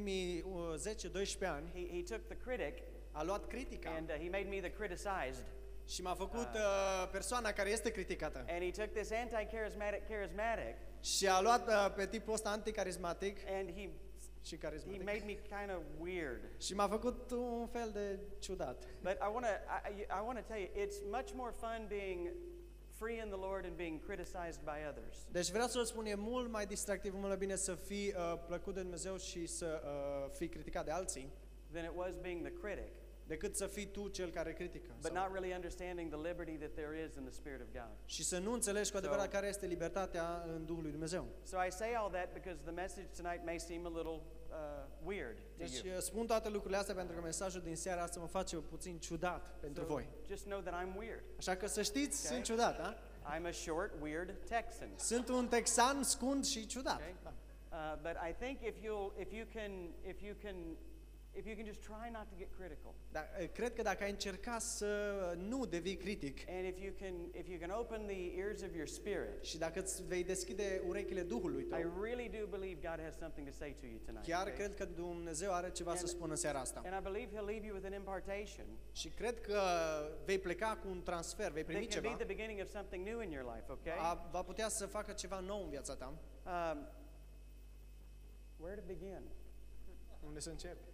ultimii uh, 10-12 ani he, he took the critic a luat critica and uh, he made me the criticized. și m-a făcut uh, persoana care este criticată. And he took this anti-charismatic charismatic Și a luat uh, pe tipul ăsta anticarismatic and he și he carismatic. made me kind of weird. Și m-a făcut un fel de ciudat. But I want to I, I want to tell you it's much more fun being free in the Lord and being criticized by others. Deci vreau să vă spun, e mult mai distractiv, mult mai bine să fii uh, plăcut de Dumnezeu și să uh, fii criticat de alții, Than it was being the critic, decât să fii tu cel care critică. but Sau- not really understanding the liberty that there is in the Spirit of God. Și să nu înțelegi cu adevărat care este libertatea în Duhul lui Dumnezeu. So I say all that because the message tonight may seem a little uh, weird to Deci you. uh, spun toate lucrurile astea pentru că mesajul din seara asta mă face puțin ciudat pentru So voi. just know that I'm weird. Așa că să știți, Okay. sunt ciudat, da? I'm a short, weird Texan. Sunt un texan scund și ciudat. Okay. Da. Uh, but I think if you'll, if you can, if you can, if you can just try not to get critical, Dar uh, cred că dacă ai încerca să nu devii critic and if you can, if you can open the ears of your spirit, și dacă îți vei deschide urechile Duhului I tău, really do believe God has something to say to you tonight. chiar okay? cred că Dumnezeu are ceva să And- spună în seara asta. And I believe He'll leave you with an impartation Și cred că vei pleca cu un transfer, vei primi that can be ceva, the beginning of something new in your life. Okay. a, va putea să facă ceva nou în viața ta. Um, where to begin? Unde să începi?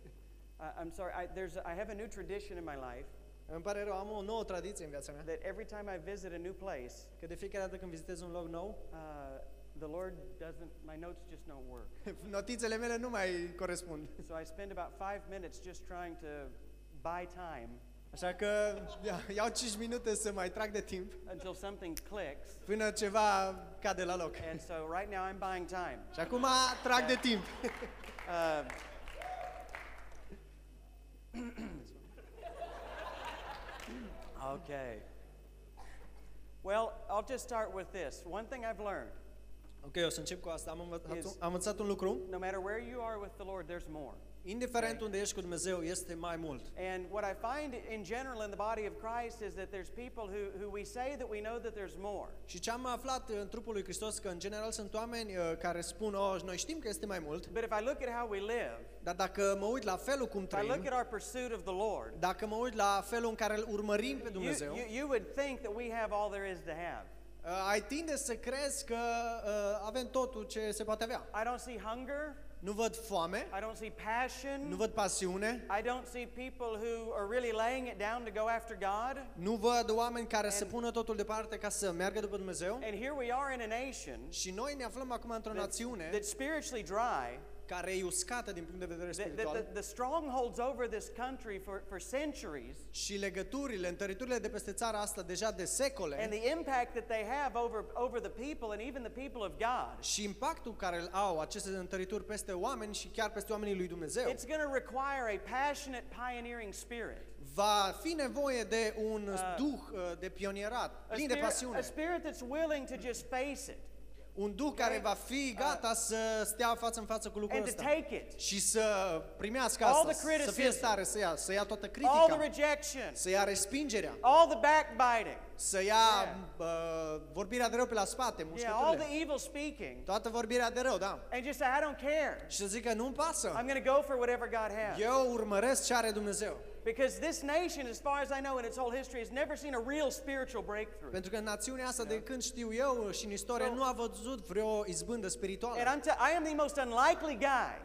I, I'm sorry. I, there's, I have a new tradition in my life Îmi pare rău, am o nouă tradiție în viața mea, that every time I visit a new place, că de fiecare dată când vizitez un loc nou, uh, the Lord doesn't. My notes just don't work. notițele mele nu mai corespund. So I spend about five minutes just trying to buy time Așa că ia- iau 5 minute să mai trag de timp until something clicks. până ceva cade la loc. And so right now I'm buying time. Și acum trag de timp. Uh, okay. Well, I'll just start with this. One thing I've learned Ok, o să încep cu asta. Am învățat, is, am învățat un lucru. no matter where you are with the Lord, there's more. Indiferent unde ești cu Dumnezeu, este mai mult. And what I find in general in the body of Christ is that there's people who, who we say that we know that there's more. Și ce am aflat în trupul lui Hristos, că în general sunt oameni uh, care spun, oh, noi știm că este mai mult, But if I look at how we live, dar dacă mă uit la felul cum if I look trăim, at our pursuit of the Lord, dacă mă uit la felul în care îl urmărim pe you, Dumnezeu, you, you would think that we have all there is to have. uh, ai tinde să crezi că uh, avem totul ce se poate avea. I don't see hunger. Nu văd foame, I don't see passion. nu văd pasiune, I don't see people who are really laying it down to go after God. nu văd oameni care să And- pună totul departe ca să meargă după Dumnezeu. And here we are in a nation Și noi ne aflăm acum într-o that's, națiune that's spiritually dry, care e uscată din punct de vedere that, that spiritual the, the strongholds over this country for, for centuries, și legăturile, întăriturile de peste țara asta deja de and secole the impact that they have over, over the people and even the people of God. și impactul care îl au aceste întărituri peste oameni și chiar peste oamenii lui Dumnezeu, It's going to require a passionate pioneering spirit. va fi nevoie de un Uh, duh uh, de pionierat, A plin de spirit, a pasiune. spirit that's willing to just face it Un duh care va fi gata să stea față în față cu lucrul and to ăsta take it. și să primească All asta, the să fie criticism. stare să ia, să ia toată All the critica, rejection, să ia respingerea, all the backbiting, să ia uh, vorbirea de rău pe la spate, yeah, all mușcăturile, the evil speaking, toată vorbirea de rău, da. and just say, I don't care. Și să zică, nu-mi pasă, I'm going to go for whatever God has. eu urmăresc ce are Dumnezeu. Because this nation, as far as I know in its whole history, has never seen a real spiritual breakthrough. Pentru că națiunea asta, de când știu eu și în istorie, So- nu a văzut vreo izbândă spirituală. And I'm t- I am the most unlikely guy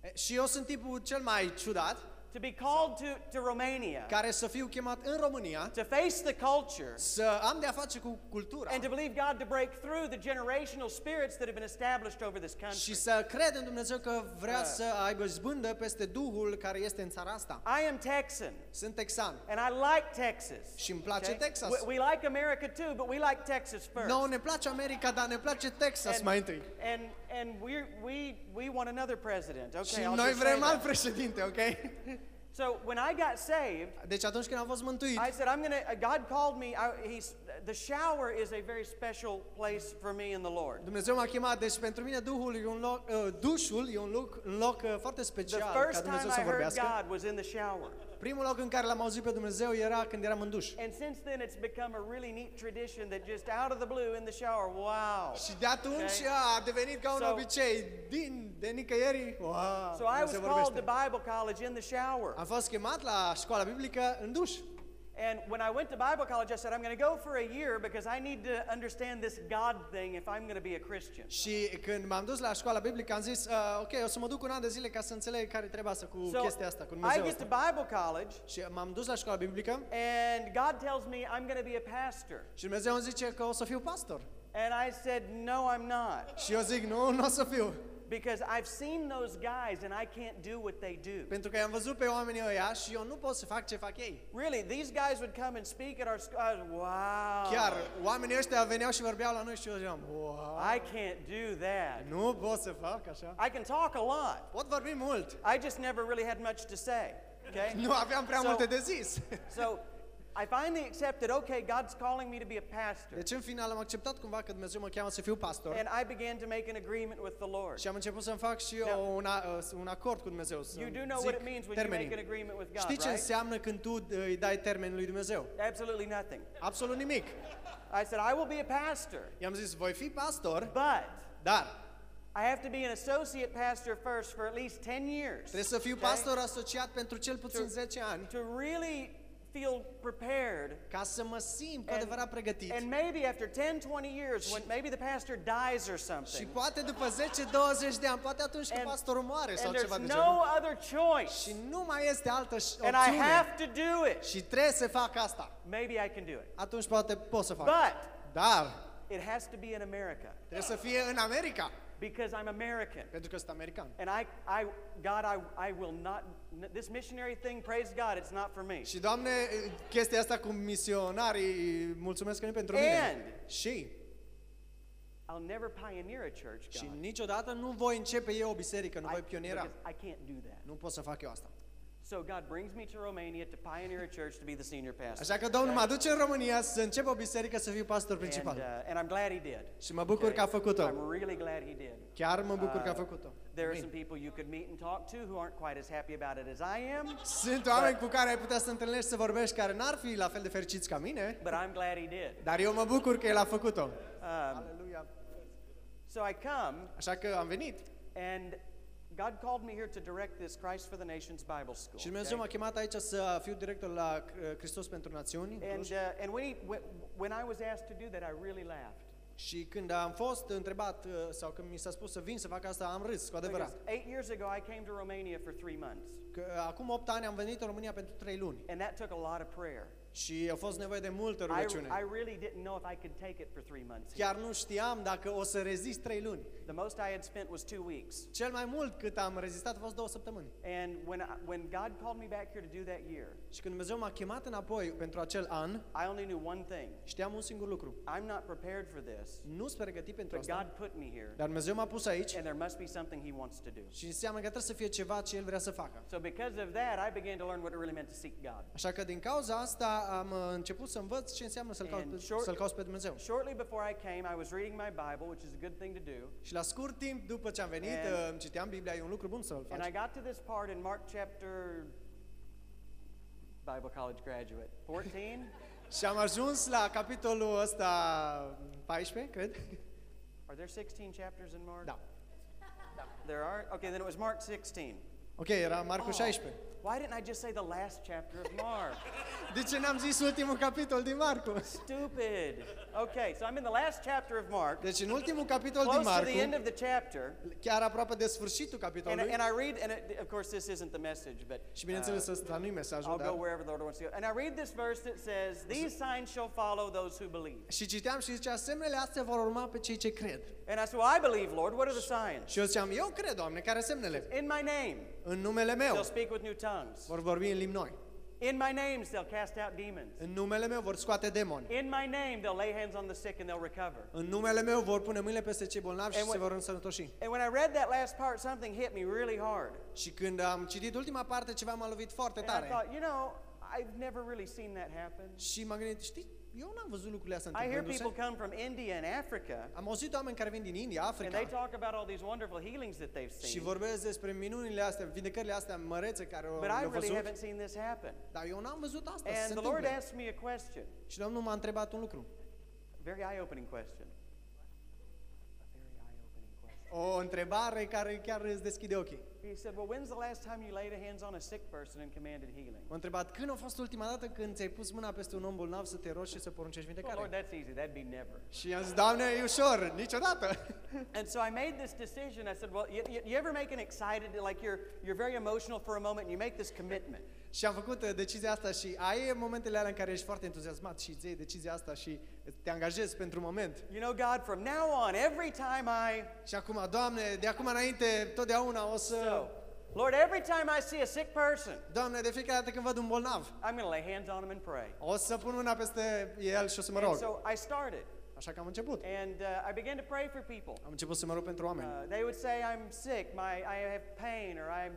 E, Și eu sunt tipul cel mai ciudat, to be called to, to Romania, care să fiu chemat în România, to face the culture, să am de-a face cu cultura and to believe God to break through the generational spirits that have been established over this și country. să cred în Dumnezeu că vrea Uh. să aibă izbândă peste Duhul care este în țara asta. I am Texan, Sunt texan and I like Texas. și îmi place okay? Texas. We, we like America too, but we like Texas first. Nouă ne place America, dar ne place Texas And, mai întâi. and, and we we, we want another president. Okay, Și I'll noi just say vrem alt that. președinte, ok? So when I got saved, Deci atunci când am fost mântuit, I said, I'm gonna. uh, God called me. I, he's the shower is a very special place for me in the Lord. Dumnezeu m-a chemat, deci pentru mine Duhul e un loc, uh, dușul e un loc, un loc uh, foarte The special ca first time Dumnezeu I să heard vorbească. God was in the shower. Primul loc în care l-am auzit pe Dumnezeu era când eram în duș. And since then, it's become a really neat tradition that just out of the blue in the shower, wow. Și de atunci Okay. a devenit ca un So- obicei, din, de nicăieri, wow, So I was Dumnezeu called to vorbește. Bible college in the shower. Am fost chemat la școala biblică în duș. And when I went to Bible college, I said, I'm going to go for a year because I need to understand this God thing if I'm going to be a Christian. Și când m-am dus la școala biblică, am zis, uh, ok, o să mă duc un an de zile ca să înțeleg care trebuie să cu So chestia asta, cu I Dumnezeu get to asta. Bible college, Și m-am dus la școala biblică and God tells me I'm going to be a pastor. și Dumnezeu îmi zice că o să fiu pastor. And I said, No, I'm not. Și eu zic, nu, nu o să fiu. Because I've seen those guys and I can't do what they do. Pentru că i-am văzut pe oamenii ăia și eu nu pot să fac ce fac ei. Really, these guys would come and speak at our school. I was, wow. Chiar, oamenii ăștia veneau și vorbeau la noi și eu ziceam, wow, I can't do that. nu pot să fac așa. I can talk a lot. Pot vorbi mult. I just never really had much to say. Okay? Nu aveam prea So- multe de zis. So I finally accepted, okay, God's calling me to be a pastor. Deci în final am acceptat cumva că Dumnezeu mă cheamă să fiu pastor. And I began to make an agreement with the Lord. Și am început să-mi fac și Now- eu un, a- un acord cu Dumnezeu. Să You do know zic what it means when you termenii. make an agreement with God, Știi ce right? înseamnă când tu îi dai termen lui Dumnezeu? Absolutely nothing. Absolut nimic. I said, I will be a pastor, I-am zis, voi fi pastor, but dar I have to be an associate pastor first for at least 10 years. trebuie să fiu okay? pastor asociat pentru cel puțin To- 10 ani To really feel prepared. ca să mă simt cu And, adevărat pregătit. and maybe after 10, 20 years, when maybe the pastor dies or Și something, poate după 10-20 de ani, poate atunci când And- pastorul moare sau and ceva there's de no genul. other choice, Și nu mai este altă ș- and I opțiune. have to do it, Și trebuie să fac asta. maybe I can do it. Atunci poate pot să fac. But Dar it has to be in America trebuie să fie în America. because I'm American. Pentru că sunt american. And I, I, God, I, I will not, this missionary thing, praise God, it's not for me. Și, Doamne, chestia asta cu misionarii, mulțumesc că nu e pentru mine. And- Și, I'll never pioneer a church, și God. niciodată nu voi începe eu o biserică, nu I, voi pioniera. because I can't do that. Nu pot să fac eu asta. So God brings me to Romania to pioneer a church to be the senior pastor. Așa că Domnul mă aduce în România să încep o biserică să fiu pastor And, principal. uh, and I'm glad He did. Și mă bucur că a făcut-o. I'm really glad He did. Chiar mă bucur că a Uh, făcut-o. There are Amin. some people you could meet and talk to who aren't quite as happy about it as I am, Sunt oameni cu care ai putea să întâlnești să vorbești care n-ar fi la fel de fericiți ca mine, but I'm glad He did. dar eu mă bucur că el a făcut-o. Um, Aleluia. so I come, Așa că am venit and God called me here to direct this Christ for the Nations Bible School. și Dumnezeu okay? m-a chemat aici să fiu director la uh, Hristos pentru Națiuni. în And, Cluj. uh, and when, he, when, when I was asked to do that, I really laughed. Și când am fost întrebat uh, sau când mi s-a spus să vin să fac asta, am râs cu Because adevărat. eight years ago, I came to Romania for three months, Că acum 8 ani am venit în România pentru 3 luni and that took a lot of prayer. Și a fost nevoie de multă I, rugăciune. I really didn't know if I could take it for three months. here. Chiar nu știam dacă o să rezist 3 luni. The most I had spent was two weeks. Cel mai mult cât am rezistat a fost două săptămâni. And when, I, when God called me back here to do that year, Și când Dumnezeu m-a chemat înapoi pentru acel an, I only knew one thing. știam un singur lucru. I'm not prepared for this, Nu sunt pregătit pentru but asta, God put me here, dar Dumnezeu m-a pus aici and there must be something He wants to do. și înseamnă că trebuie să fie ceva ce El vrea să facă. So because of that, I began to learn what it really meant to seek God. Așa că din cauza asta am uh, început să învăț ce înseamnă să-L caut, And pe- short- să-L caut pe Dumnezeu. Shortly before I came, I was reading my Bible, which is a good thing to do. Și la scurt timp după ce am venit, And- uh, îmi citeam Biblia, e un lucru bun să-l And I faci. got to this part in Mark chapter Bible college graduate 14. Și am ajuns la capitolul ăsta 14, cred. Are there 16 chapters in Mark? Da. There are? Okay, then it was Mark 16. Ok, era Marcu Oh, 16. Why didn't I just say the last chapter of Mark? De ce n-am zis ultimul capitol din Marcu? Stupid. Okay, so I'm in the last chapter of Mark, Deci în ultimul capitol din close to the end Marcu, of the chapter, chiar aproape de sfârșitul and, capitolului, and I read, and it, of course this isn't the message, but și bineînțeles uh, ăsta nu-i mesajul, I'll go dar... wherever the Lord wants to go. And I read this verse that says, "These signs shall follow those who believe." Și citeam și zicea, semnele astea vor urma pe cei ce cred. And I said, "Well, I believe, Lord. What are the signs?" Și eu ziceam, eu cred, Doamne, care semnele? In my name, În numele meu they'll speak with new tongues. vor vorbi în limbi noi. In my name, they'll cast out demons. În numele meu vor scoate demoni. In my name, they'll lay hands on the sick and they'll recover. În numele meu vor pune mâinile peste cei bolnavi și And se when- vor însănătoși. And when I read that last part, something hit me really hard. Și când am citit ultima parte, ceva m-a lovit foarte And I tare. thought, you know, I've never really seen that happen. Și m-am gândit, știi, eu n-am văzut lucrurile astea I hear întâmplându-se. people come from India and Africa, Am auzit oameni care vin din India, and they Africa, talk about all these wonderful healings that they've și seen. vorbesc despre minunile astea, vindecările astea mărețe care But I le-au really văzut. haven't seen this happen. Dar eu n-am văzut asta să se And the Lord întâmple. asked me a question, Și Domnul m-a întrebat un lucru. very eye-opening question. A very eye-opening question. O întrebare care chiar îți deschide ochii. He said, "Well, when's the last time you laid a hands on a sick person and commanded healing?" M-a întrebat când a fost ultima dată când ți-ai pus mâna peste un om bolnav să te rogi și să poruncești Well, Lord, vindecare? that's easy. That'd be never. Și i-am zis, Doamne, e ușor, niciodată. And so I made this decision. I said, "Well, you, you, you ever make an excited, like you're you're very emotional for a moment, and you make this commitment." Și am făcut uh, decizia asta și ai momentele alea în care ești foarte entuziasmat și îți iei decizia asta și te angajezi pentru un moment. You know, God, from now on, every time I Și acum, Doamne, de acum înainte, totdeauna o să... so, Lord, every time I see a sick person, Doamne, de fiecare dată când văd un bolnav, I'm going to lay hands on him and pray. o să pun mâna peste el și o să mă And rog. so I started, Așa că am început. and uh, I began to pray for people. Am început să mă rog pentru oameni. Uh, they would say, "I'm sick. My I have pain, or I'm."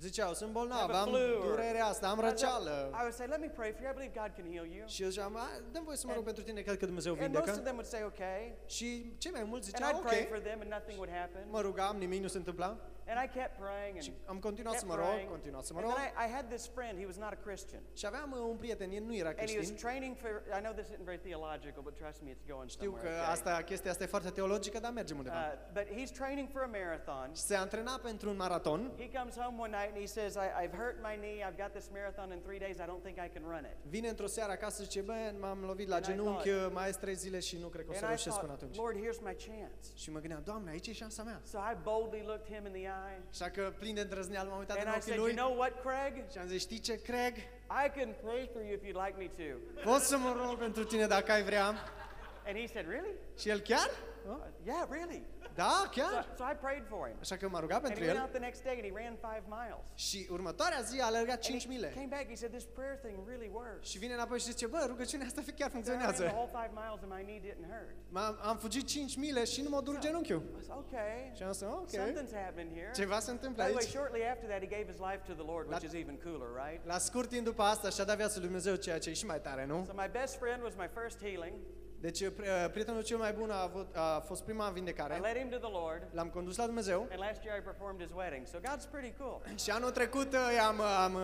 Ziceau, sunt bolnav, Have a am flu or- durerea asta, am I răceală. would say, "Let me pray for you. I believe God can heal you." Și eu ziceam, "A, dăm voie să mă rog And- pentru tine, cred că Dumnezeu And most of vindecă. them would say, "Okay." Și cei mai mulți And ziceau, I'd pray ok, for them, and nothing would happen. mă rugam, nimic nu se întâmpla. And I kept praying and Și am continuat kept să mă rog, praying. continuat să mă And rog. then I, I had this friend. He was not a Christian, Și aveam uh, un prieten, el nu era and he was creștin. training for. I know this isn't very theological, but trust me, it's going Știu că somewhere. okay? asta, chestia asta e foarte teologică, dar mergem undeva. Uh, but he's training for a marathon. Și se antrena pentru un maraton He comes home one night and he says, I, I've hurt my knee. I've got this marathon in three days. I don't think I can run it. Vine într-o seară acasă și zice, bă, m-am lovit la And I genunchi, thought- mai este trei zile și nu cred că o să And I reușesc până thought, atunci. Lord, here's my chance. Și mă gândeam, Doamne, aici e șansa mea. So I boldly looked him in the eye. Așa că plin de îndrăzneală m-am uitat în And I ochii said, lui You know what, Craig? și am zis, știi ce, Craig? I can pray for you if you'd like me to. Pot să mă rog pentru tine dacă ai vrea? And he said, Really? Și el chiar? Uh, yeah, really. Da, So, chiar? so I prayed for him. Așa că m-a rugat And pentru he went el out the next day and he ran five miles. și următoarea zi a alergat And 5 he mile. came back, he said, This prayer thing really works. Și vine înapoi și zice, bă, rugăciunea asta chiar So I ran the funcționează. whole five miles and my knee didn't hurt. M-am, am fugit 5 mile și nu mă dur genunchiul. I said, Okay. Și am zis, ok, Something's happening here. ceva se întâmplă By the way, aici. shortly after that, he gave his life to the Lord, which La- is even cooler, right? La scurt timp după asta și-a dat viața lui Dumnezeu, ceea ce e și mai tare, nu? So my best friend was my first healing. Deci pri- prietenul cel mai bun a, avut, a fost prima I vindecare. led him to the Lord, L-am condus la Dumnezeu and last year I performed his wedding. So God's pretty cool. și anul trecut uh, am, am uh,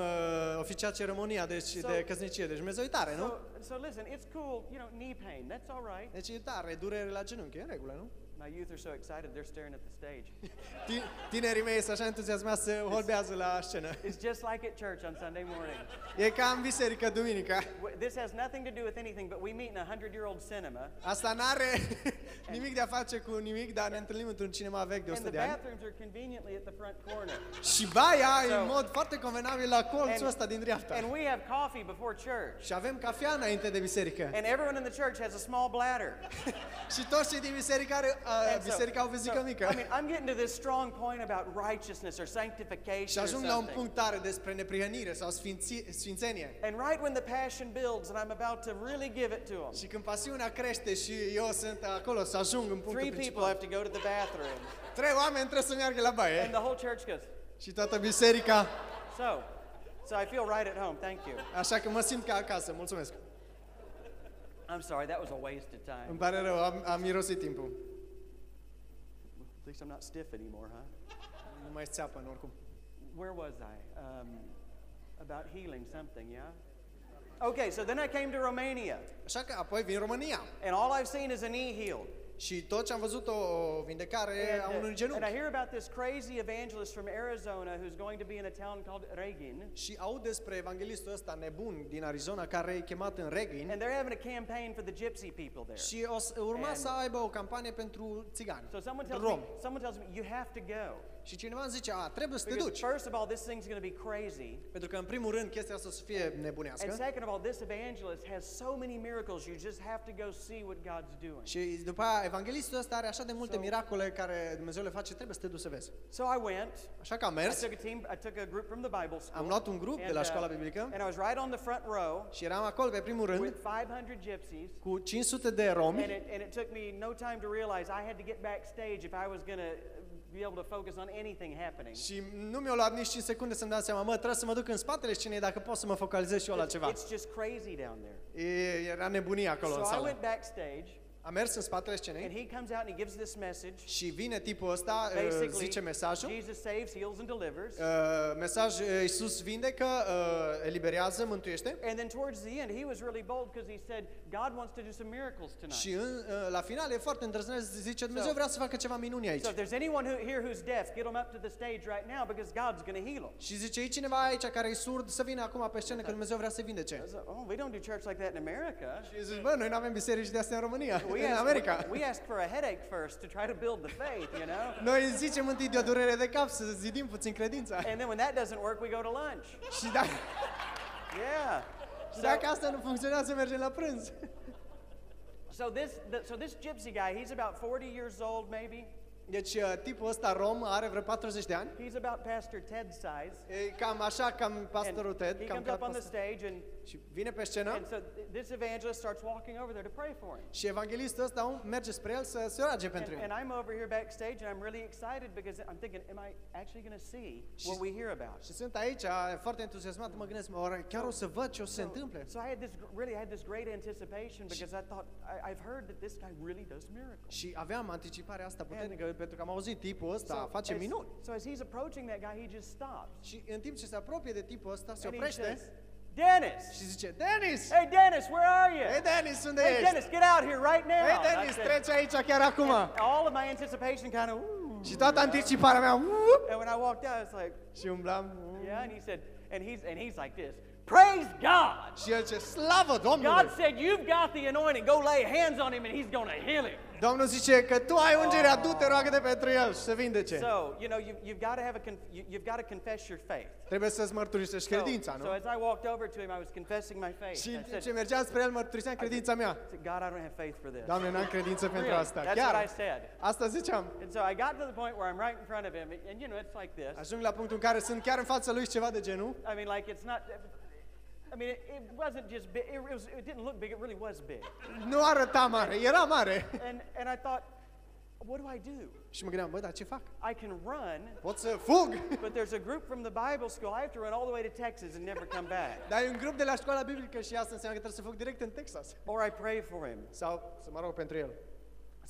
oficiat ceremonia deci, So- de căsnicie. Deci Dumnezeu e tare, nu? So, so listen, it's cool, you know, knee pain. That's all right. Deci e tare, durere la genunchi, e în regulă, nu? My youth are so excited, they're staring at the stage. Ti- Tinerii mei sunt așa entuziasmați să holbează la scenă. It's just like at church on Sunday morning. E ca în biserică duminica. W- This has nothing to do with anything, but we meet in a hundred-year-old cinema, Asta n-are nimic de a face cu nimic, dar ne întâlnim într-un cinema vechi de and 100 the de ani. bathrooms are conveniently at the front corner. Și baia e So- în mod foarte convenabil la colțul And- ăsta din dreapta. And we have coffee before church. Și avem cafea înainte de biserică. And everyone in the church has a small bladder. Și toți cei din biserică, are, a, And so- biserica au vezică so, mică. I mean, I'm getting to this strong point about righteousness or sanctification Și or ajung la un something. punct tare despre neprihănire sau sfinți, sfințenie. And right when the passion builds and I'm about to really give it to them, Și când pasiunea crește și eu sunt acolo să ajung în punctul three people principal. have to go to the bathroom. Trei oameni trebuie să meargă la And baie. the whole church goes, Și toată biserica. so, so I feel right at home. Thank you. Așa că mă simt ca acasă. Mulțumesc. I'm sorry, that was a waste of time. Îmi pare rău, am, am mirosit timpul. Least I'm not stiff anymore, huh? Nu mai țeapă în oricum. Where was I? Um, about healing something, yeah? Okay, so then I came to Romania, Așa că apoi vin România. and all I've seen is a knee healed. Și tot ce am văzut o vindecare a And, uh, unui and genunchi. I hear about this crazy evangelist from Arizona who's going to be in a town called Regin. Și aud despre evanghelistul ăsta nebun din Arizona care e chemat în Reghin And they're having a campaign for the gypsy people there. și o să, urma And- să aibă o campanie pentru țigani, So someone pentru tells me, romi. someone tells me you have to go. Și cineva îmi zice, a, trebuie să te Because duci. first of all, this thing's going to be crazy. Pentru că în primul rând chestia asta o să fie And nebunească. second of all, this evangelist has so many miracles, you just have to go see what God's doing. Și după aia, evanghelistul ăsta are așa de multe So- miracole care Dumnezeu le face, trebuie să te duci să vezi. So I went. Așa că am I mers, took a team. I took a group from the Bible school. am luat un grup de and, la uh, școala biblică and I was right on the front row și eram acolo pe primul with rând 500 gypsies. cu 500 de And romi it, and it took me no time to realize I had to get backstage if I was going to be able to focus on anything happening. Și nu mi-a luat nici 5 secunde să-mi dau seama, mă, trebuie să mă duc în spatele scenei dacă pot să mă focalizez și eu la It's, ceva. it's just crazy down there. E, era nebunie acolo în So I sală. went backstage, Am mers în spatele and scenei he comes out and he gives this message. și vine tipul ăsta, uh, Basically, zice mesajul. Jesus saves, heals, and delivers. Uh, mesaj, uh, Iisus vindecă, uh, eliberează, mântuiește. And then towards the end, he was really bold because he said, God wants to do some miracles tonight. Și în, uh, la final e foarte îndrăzneț, zice Dumnezeu So- vrea să facă ceva minuni aici. So if there's anyone who, here who's deaf, get them up to the stage right now because God's going to heal them. Și zice, e cineva aici care e surd să vină acum pe scenă că Dumnezeu vrea să vindece. I was like, oh, we don't do church like that in America. Și zice, bă, noi nu avem biserici de astea în România, We în ask, America. we, we ask for a headache first to try to build the faith, you know? Noi zicem întâi de o durere de cap să zidim puțin credința. And then when that doesn't work, we go to lunch. Și dacă, Yeah. și So, dacă asta nu funcționează, mergem la prânz. so this, the, so this gypsy guy, he's about 40 years old, maybe. Deci uh, tipul ăsta rom are vreo 40 de ani. He's about Pastor Ted's size. E cam așa, cam And pastorul Ted, he cam comes ca up on the pastor. stage, and, Și vine pe scenă and so th- this evangelist starts walking over there to pray for him. și evanghelistul ăsta um, merge spre el să se roage And, pentru and el. I'm over here backstage, and I'm really excited because I'm thinking, am I actually going to see what we hear about? Și sunt aici foarte entuziasmat, mă gândesc, mă, oare chiar o să văd ce o să se întâmple. So I had this gr- really I had this great anticipation because I thought I, I've heard that this guy really does miracles. Și aveam anticiparea asta puternică pentru că am auzit tipul ăsta face as, minuni. so as he's approaching that guy, he just stops. Și în timp ce se apropie de tipul ăsta, se And he oprește says, Dennis! și zice, Dennis! Hey Dennis, where are you? Hei, Denis, unde Hey ești? Dennis, get out here right now! And I Denis, said- trece aici chiar acum! all of my anticipation kind of. Și toată anticiparea mea, And when I walked out, it's like, și umblam. yeah, and he said, and he's and he's like this. Praise God! Și el ce slavă God Domnului! said, You've got the anointing. Go lay hands on him and he's going to heal him. Domnul zice că tu ai ungerea, du-te, roagă-te pentru el și să vindece. So, you know, you, you've got to have a conf- you, you've got to confess your faith. Trebuie să-ți mărturisești So, credința, so nu? as I walked over to him, I was confessing my faith. Și I în timp said, ce mergeam spre el, mărturiseam credința mea. I said, God, I don't have faith for this. Doamne, n-am credință pentru Really, asta. that's what I Chiar, said. asta ziceam. And so I got to the point where I'm right in front of him, and you know, it's like this. Ajung la punctul în care sunt chiar în fața lui ceva de genul. I mean, like it's not. I mean, it, it wasn't just big. It, was, it didn't look big. It really was big. Nu arăta mare, era mare. And and I thought, what do I do? Și mă gândeam, bă, dar ce fac? I can run, Pot să fug? but there's a group from the Bible school. I have to run all the way to Texas and never come back. Dar e un grup de la școala biblică și asta înseamnă că trebuie să fug direct în Texas. Or I pray for him. Sau să mă rog pentru el.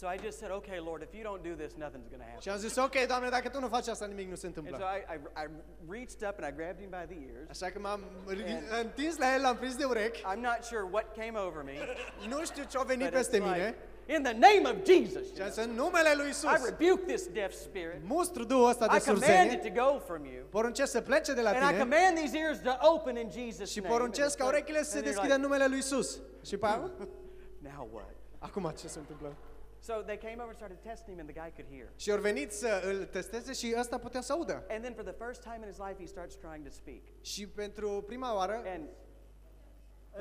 So I just said, okay, Lord, if you don't do this, nothing's going to happen. Și am zis, ok, Doamne, dacă tu nu faci asta, nimic nu se And so întâmplă. I, I, I reached up and I grabbed him by the ears. Așa că m-am ri- întins la el, l-am prins de urechi. I'm not sure what came over me. Nu știu ce a venit But peste it's mine. like, in the name of Jesus, Și am zis, în numele lui I Isus, rebuke this deaf spirit. mustru duhul ăsta de I command surzenie, it to go from you. poruncesc să plece de la And I tine command these ears to open in Jesus' și name. poruncesc ca And urechile să se and you're deschidă în like, numele lui Isus. Și pe aia, Now what? acum ce se întâmplă? So they came over and started testing him, and the guy could hear. Și au venit să îl testeze și ăsta putea să audă. And then for the first time in his life, he starts trying to speak. Și pentru prima oară And for the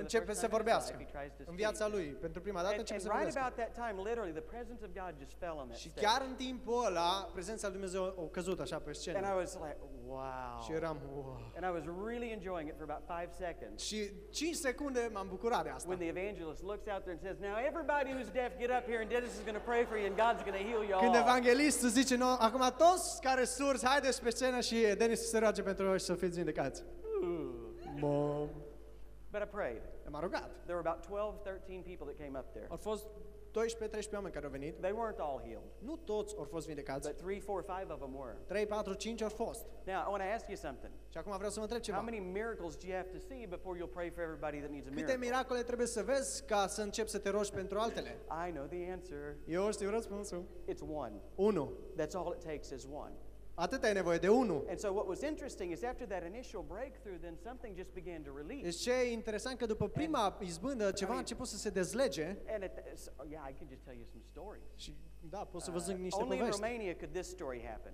începe first să time in his vorbească. life, he tries to În viața speak. lui, pentru prima dată And, începe and să right vorbească. about that time, literally, the presence of God just fell on that Și stage. chiar în timpul ăla, prezența lui Dumnezeu a căzut așa pe And I scenă. was like, wow. Și eram, wow. And I was really enjoying it for about five seconds. Și 5 secunde m-am bucurat de asta. When the evangelist looks out there and says, Now everybody who's deaf, get up here, and Dennis is going to pray for you, and God's going to heal you Când all. evanghelistul zice, no, acum toți care surzi, haideți pe scenă și Denis să se roage pentru voi și să fiți vindecați. Mom. But I prayed. M-a rugat. There were about 12, 13 people that came up there. Au fost 12-13 oameni care au venit. They weren't all healed, Nu toți au fost vindecați. but three, four, five of them were. 3, 4, 5 au fost. Now, I want to ask you something. Și acum vreau să vă întreb How ceva. many miracles do you have to see before you'll pray for everybody that needs a Câte miracle? miracole trebuie să vezi ca să începi să te rogi pentru altele? I know the answer. Eu știu răspunsul. It's one. 1. That's all it takes is one. Atât ai nevoie de 1. And so what was interesting is after that initial breakthrough, then something just began to release. Deci ce e interesant că după prima izbândă ceva a început să se dezlege And it, so, yeah, I could just tell you some stories. și da, pot să vă zic Uh, niște only in povești. Romania could this story happen.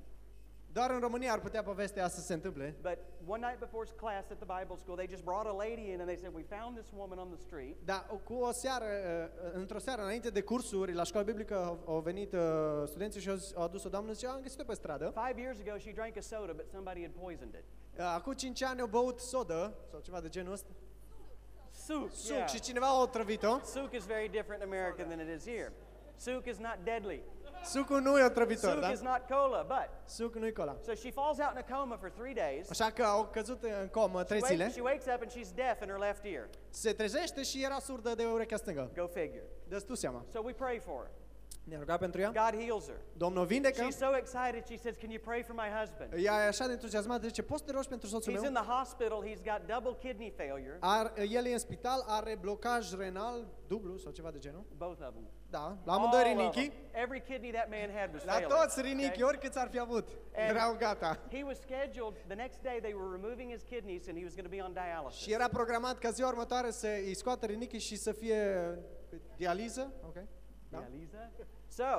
Doar în România ar putea povestea asta să se întâmple. But one night before class at the Bible school, they just brought a lady in and they said, We found this woman on the street. Dar cu o seară, uh, într-o seară înainte de cursuri, la școala biblică au, au venit uh, studenții și au, zis- au adus o doamnă și zice, am găsit-o pe stradă. Five years ago, she drank a soda, but somebody had poisoned it. Uh, Acum 5 ani au băut sodă sau ceva de genul ăsta, Souk. suc yeah. și cineva a otrăvit-o. Souk is very different in America than it is here. Souk is not deadly. Sucul nu e otrăvitor, Suc da? is not cola, but. Sucul nu e cola. So she falls out in a coma for three days. Așa că au căzut în comă She, trei wakes, zile, she wakes up and she's deaf in her left ear. se trezește și era surdă de urechea stângă. Go figure. Dă tu seama. So we pray for her. Ne-a rugat pentru ea. God heals her. Domnul o vindecă. She's so excited, she says, Can you pray for my husband? Ea e așa de entuziasmată, zice, poți să te rogi pentru soțul He's meu? in the hospital, he's got double kidney failure, Ar, el e în spital, are blocaj renal dublu sau ceva de genul. both of them. Da, la amândoi All of rinichii. them. Every kidney that man had was La failing. toți rinichii, okay? oricât ar fi avut, And- erau gata. He was scheduled, the next day they were removing his kidneys and he was going to be on dialysis. Și era programat ca ziua următoare să îi scoată rinichii și să fie pe dializă. Ok. Da? Dialyza? So,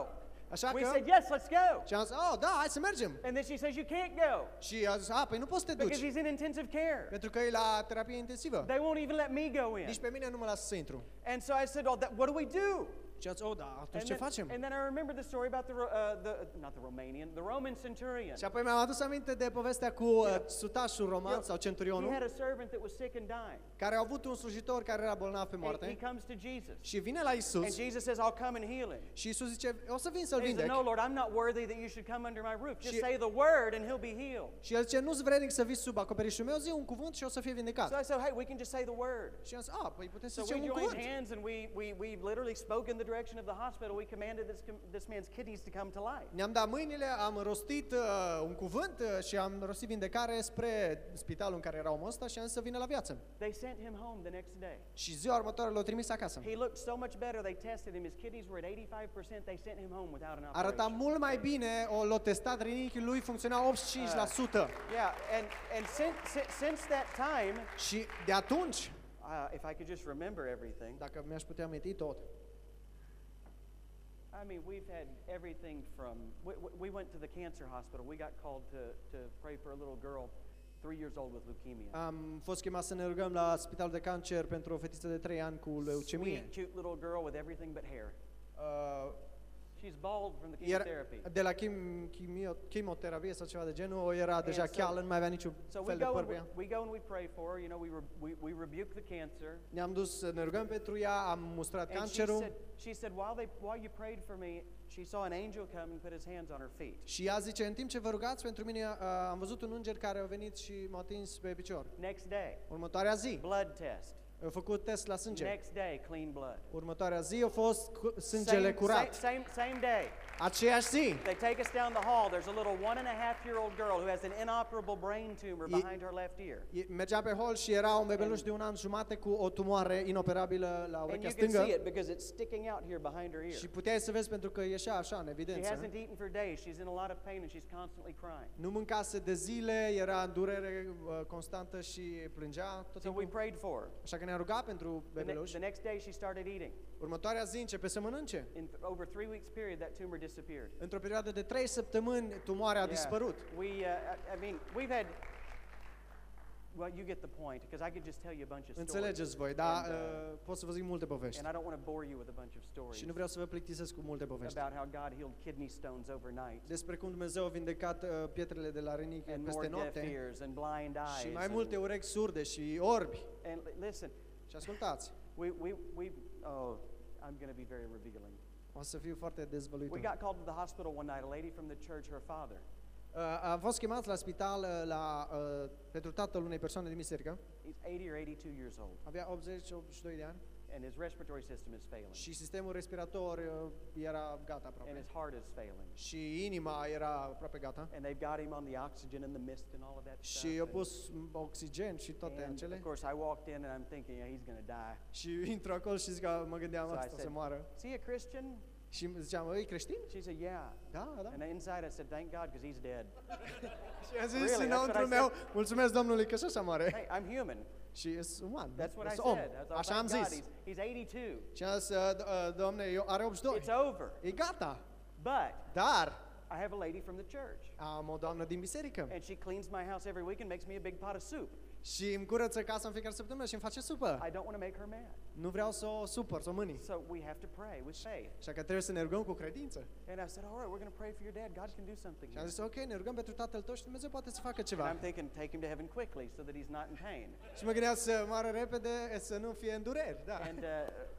Așa we că... said, Yes, let's go. Și am zis, oh, da, hai să mergem. And then she says, You can't go Și a zis, a, păi nu poți să te because duci, he's in intensive care. pentru că e la terapie intensivă. They won't even let me go in. Nici pe mine nu mă lasă să intru. And so I said, Oh, that, what do we do? Și a zis, oh, da, atunci And ce then, facem? and then I remember the story about the, Ro- uh, the not the Romanian, the Roman centurion. Și apoi mi-am adus aminte de povestea cu uh, sutașul roman sau He centurionul, had a servant that was sick and dying. care a avut un slujitor care era bolnav pe And he moarte comes to Jesus. și vine la And Isus Jesus says, I'll come and heal him. și Isus zice, o să vin să-l And he said, vindec. No, Lord, I'm not worthy that you should come under my roof. Just Și- say the word and he'll be healed. Și el zice, nu-ți vrednic să vii sub acoperișul meu, zi un cuvânt și o să fie So vindecat. I said, Hey, we can just say the word. Și am zis, a, păi putem să So zicem we un joined cuvânt. hands and we, we, we literally spoke in the direction of the hospital. We commanded this, com- this man's kidneys to come to life. Ne-am dat mâinile, am rostit uh, un cuvânt uh, și am rostit vindecare spre spitalul în care era omul ăsta și am zis să vină la viață. They sent him home the next day. Și ziua următoare l-au trimis acasă. He looked so much better. They tested him. His kidneys were at 85%. They sent him home without an Arăta operation. mult mai bine, o l-au testat, rinichii lui funcționau 85%. Yeah, and, and since, since, since that time, Și de atunci, uh, if I could just remember everything, dacă mi-aș putea aminti tot, I mean, we've had everything from. We, we- we went to the cancer hospital. We got called to, to pray for a little girl, three years old with leukemia. am fost chemat să ne rugăm la spitalul de cancer pentru o fetiță de 3 ani cu leucemie. Sweet, cute little girl with everything but hair. Uh, She's bald from the era, chemotherapy. de la chim, chimio, chimioterapie sau ceva de genul, o era deja so- cheală, nu mai avea niciun So we fel de go, păr and pe we, ea. we go and we pray for her. You know, we, re, we, we rebuke the cancer. Ne-am dus să ne rugăm pentru ea, am mustrat And she cancerul said, she said while, they, while you prayed for me, she saw an angel come and put his hands on her feet. și ea zice, în timp ce vă rugați pentru mine, uh, am văzut un înger care a venit și m-a atins pe picior. Next day, Următoarea zi, blood test. A făcut test la sânge. Next day, clean blood. Următoarea zi a fost cu- sângele Same, curat. same, same, same day. Aceeași zi, They take us down the hall. There's a little one and a half year old girl who has an inoperable brain tumor Ye- behind her left ear. e- mergeam pe hol și era un bebeluș de un an jumate cu o tumoare inoperabilă la And urechea you can see stângă it because it's sticking out here behind her ear. și puteai să vezi pentru că ieșea așa în She evidență. hasn't eaten for days. She's in a lot of pain and she's constantly crying. Nu mâncase de zile, era în durere uh, constantă și plângea tot So we timpul. prayed for her. Așa că ne-a rugat pentru The, ne- bebeluș. the next day she started eating. Următoarea zi începe să mănânce. In th- over three weeks period, that tumor disappeared. Într-o perioadă de trei săptămâni, tumoarea a Yeah. dispărut. We, uh, I, I mean, we've had. Well, you get the point, because I could just tell you a bunch of stories. Înțelegeți voi, dar And, uh, uh, pot să vă zic multe povești. and I don't want to bore you with a bunch of stories Și nu vreau să vă plictisesc cu multe povești. about how God healed kidney stones overnight, Despre cum Dumnezeu a vindecat uh, pietrele de la rinichi and more peste deaf noapte ears, and blind eyes. și mai and- multe urechi surde și orbi. And li- listen, Și ascultați, we, we, we, oh, I'm going to be very revealing. o să fiu foarte dezvăluit. We got called to the hospital one night, a lady from the church, her father. Uh, am fost chemat la spital uh, la, uh, pentru tatăl unei persoane din biserică. He's 80 or 82 years old, Avea 80-82 de ani and his respiratory system is failing, și sistemul respirator uh, era gata and aproape. his heart is failing. Și inima era aproape gata. And they've got him on the oxygen and the mist and all of that stuff. Și i-au and- pus oxigen și toate and acele. of course, I walked in and I'm thinking, yeah, he's going to die. Și intru acolo și zic că mă gândeam So I asta o să said- moară. Is he a Christian? Și îmi ziceam, e creștin? She said, yeah. Da, da. And inside I said, thank God, because he's dead. Și am zis Really? That's înăuntru what I meu, mulțumesc Domnului că și așa moare. Hey, I'm human. Și e uman, That's what I e om. said. I thought, Așa am thank God, zis. he's, he's 82. Și am zis, "Uh, d- uh, domne, eu are 82. It's over. E gata. But Dar I have a lady from the church, am o doamnă din biserică and she cleans my house every week and makes me a big pot of soup. și îmi curăță casa în fiecare săptămână și îmi face supă. I don't want to make her mad. Nu vreau să o supăr, să o mâni. So we have to pray with faith. Așa că trebuie să ne rugăm cu credință. And I said, all right, we're going to pray for your dad. God can do something. Și am here." zis, ok, ne rugăm pentru tatăl tău și Dumnezeu poate să facă And ceva. I'm thinking, take him to heaven quickly so that he's not in pain. Și mă gândeam să moară repede, să nu fie în dureri, da. And uh,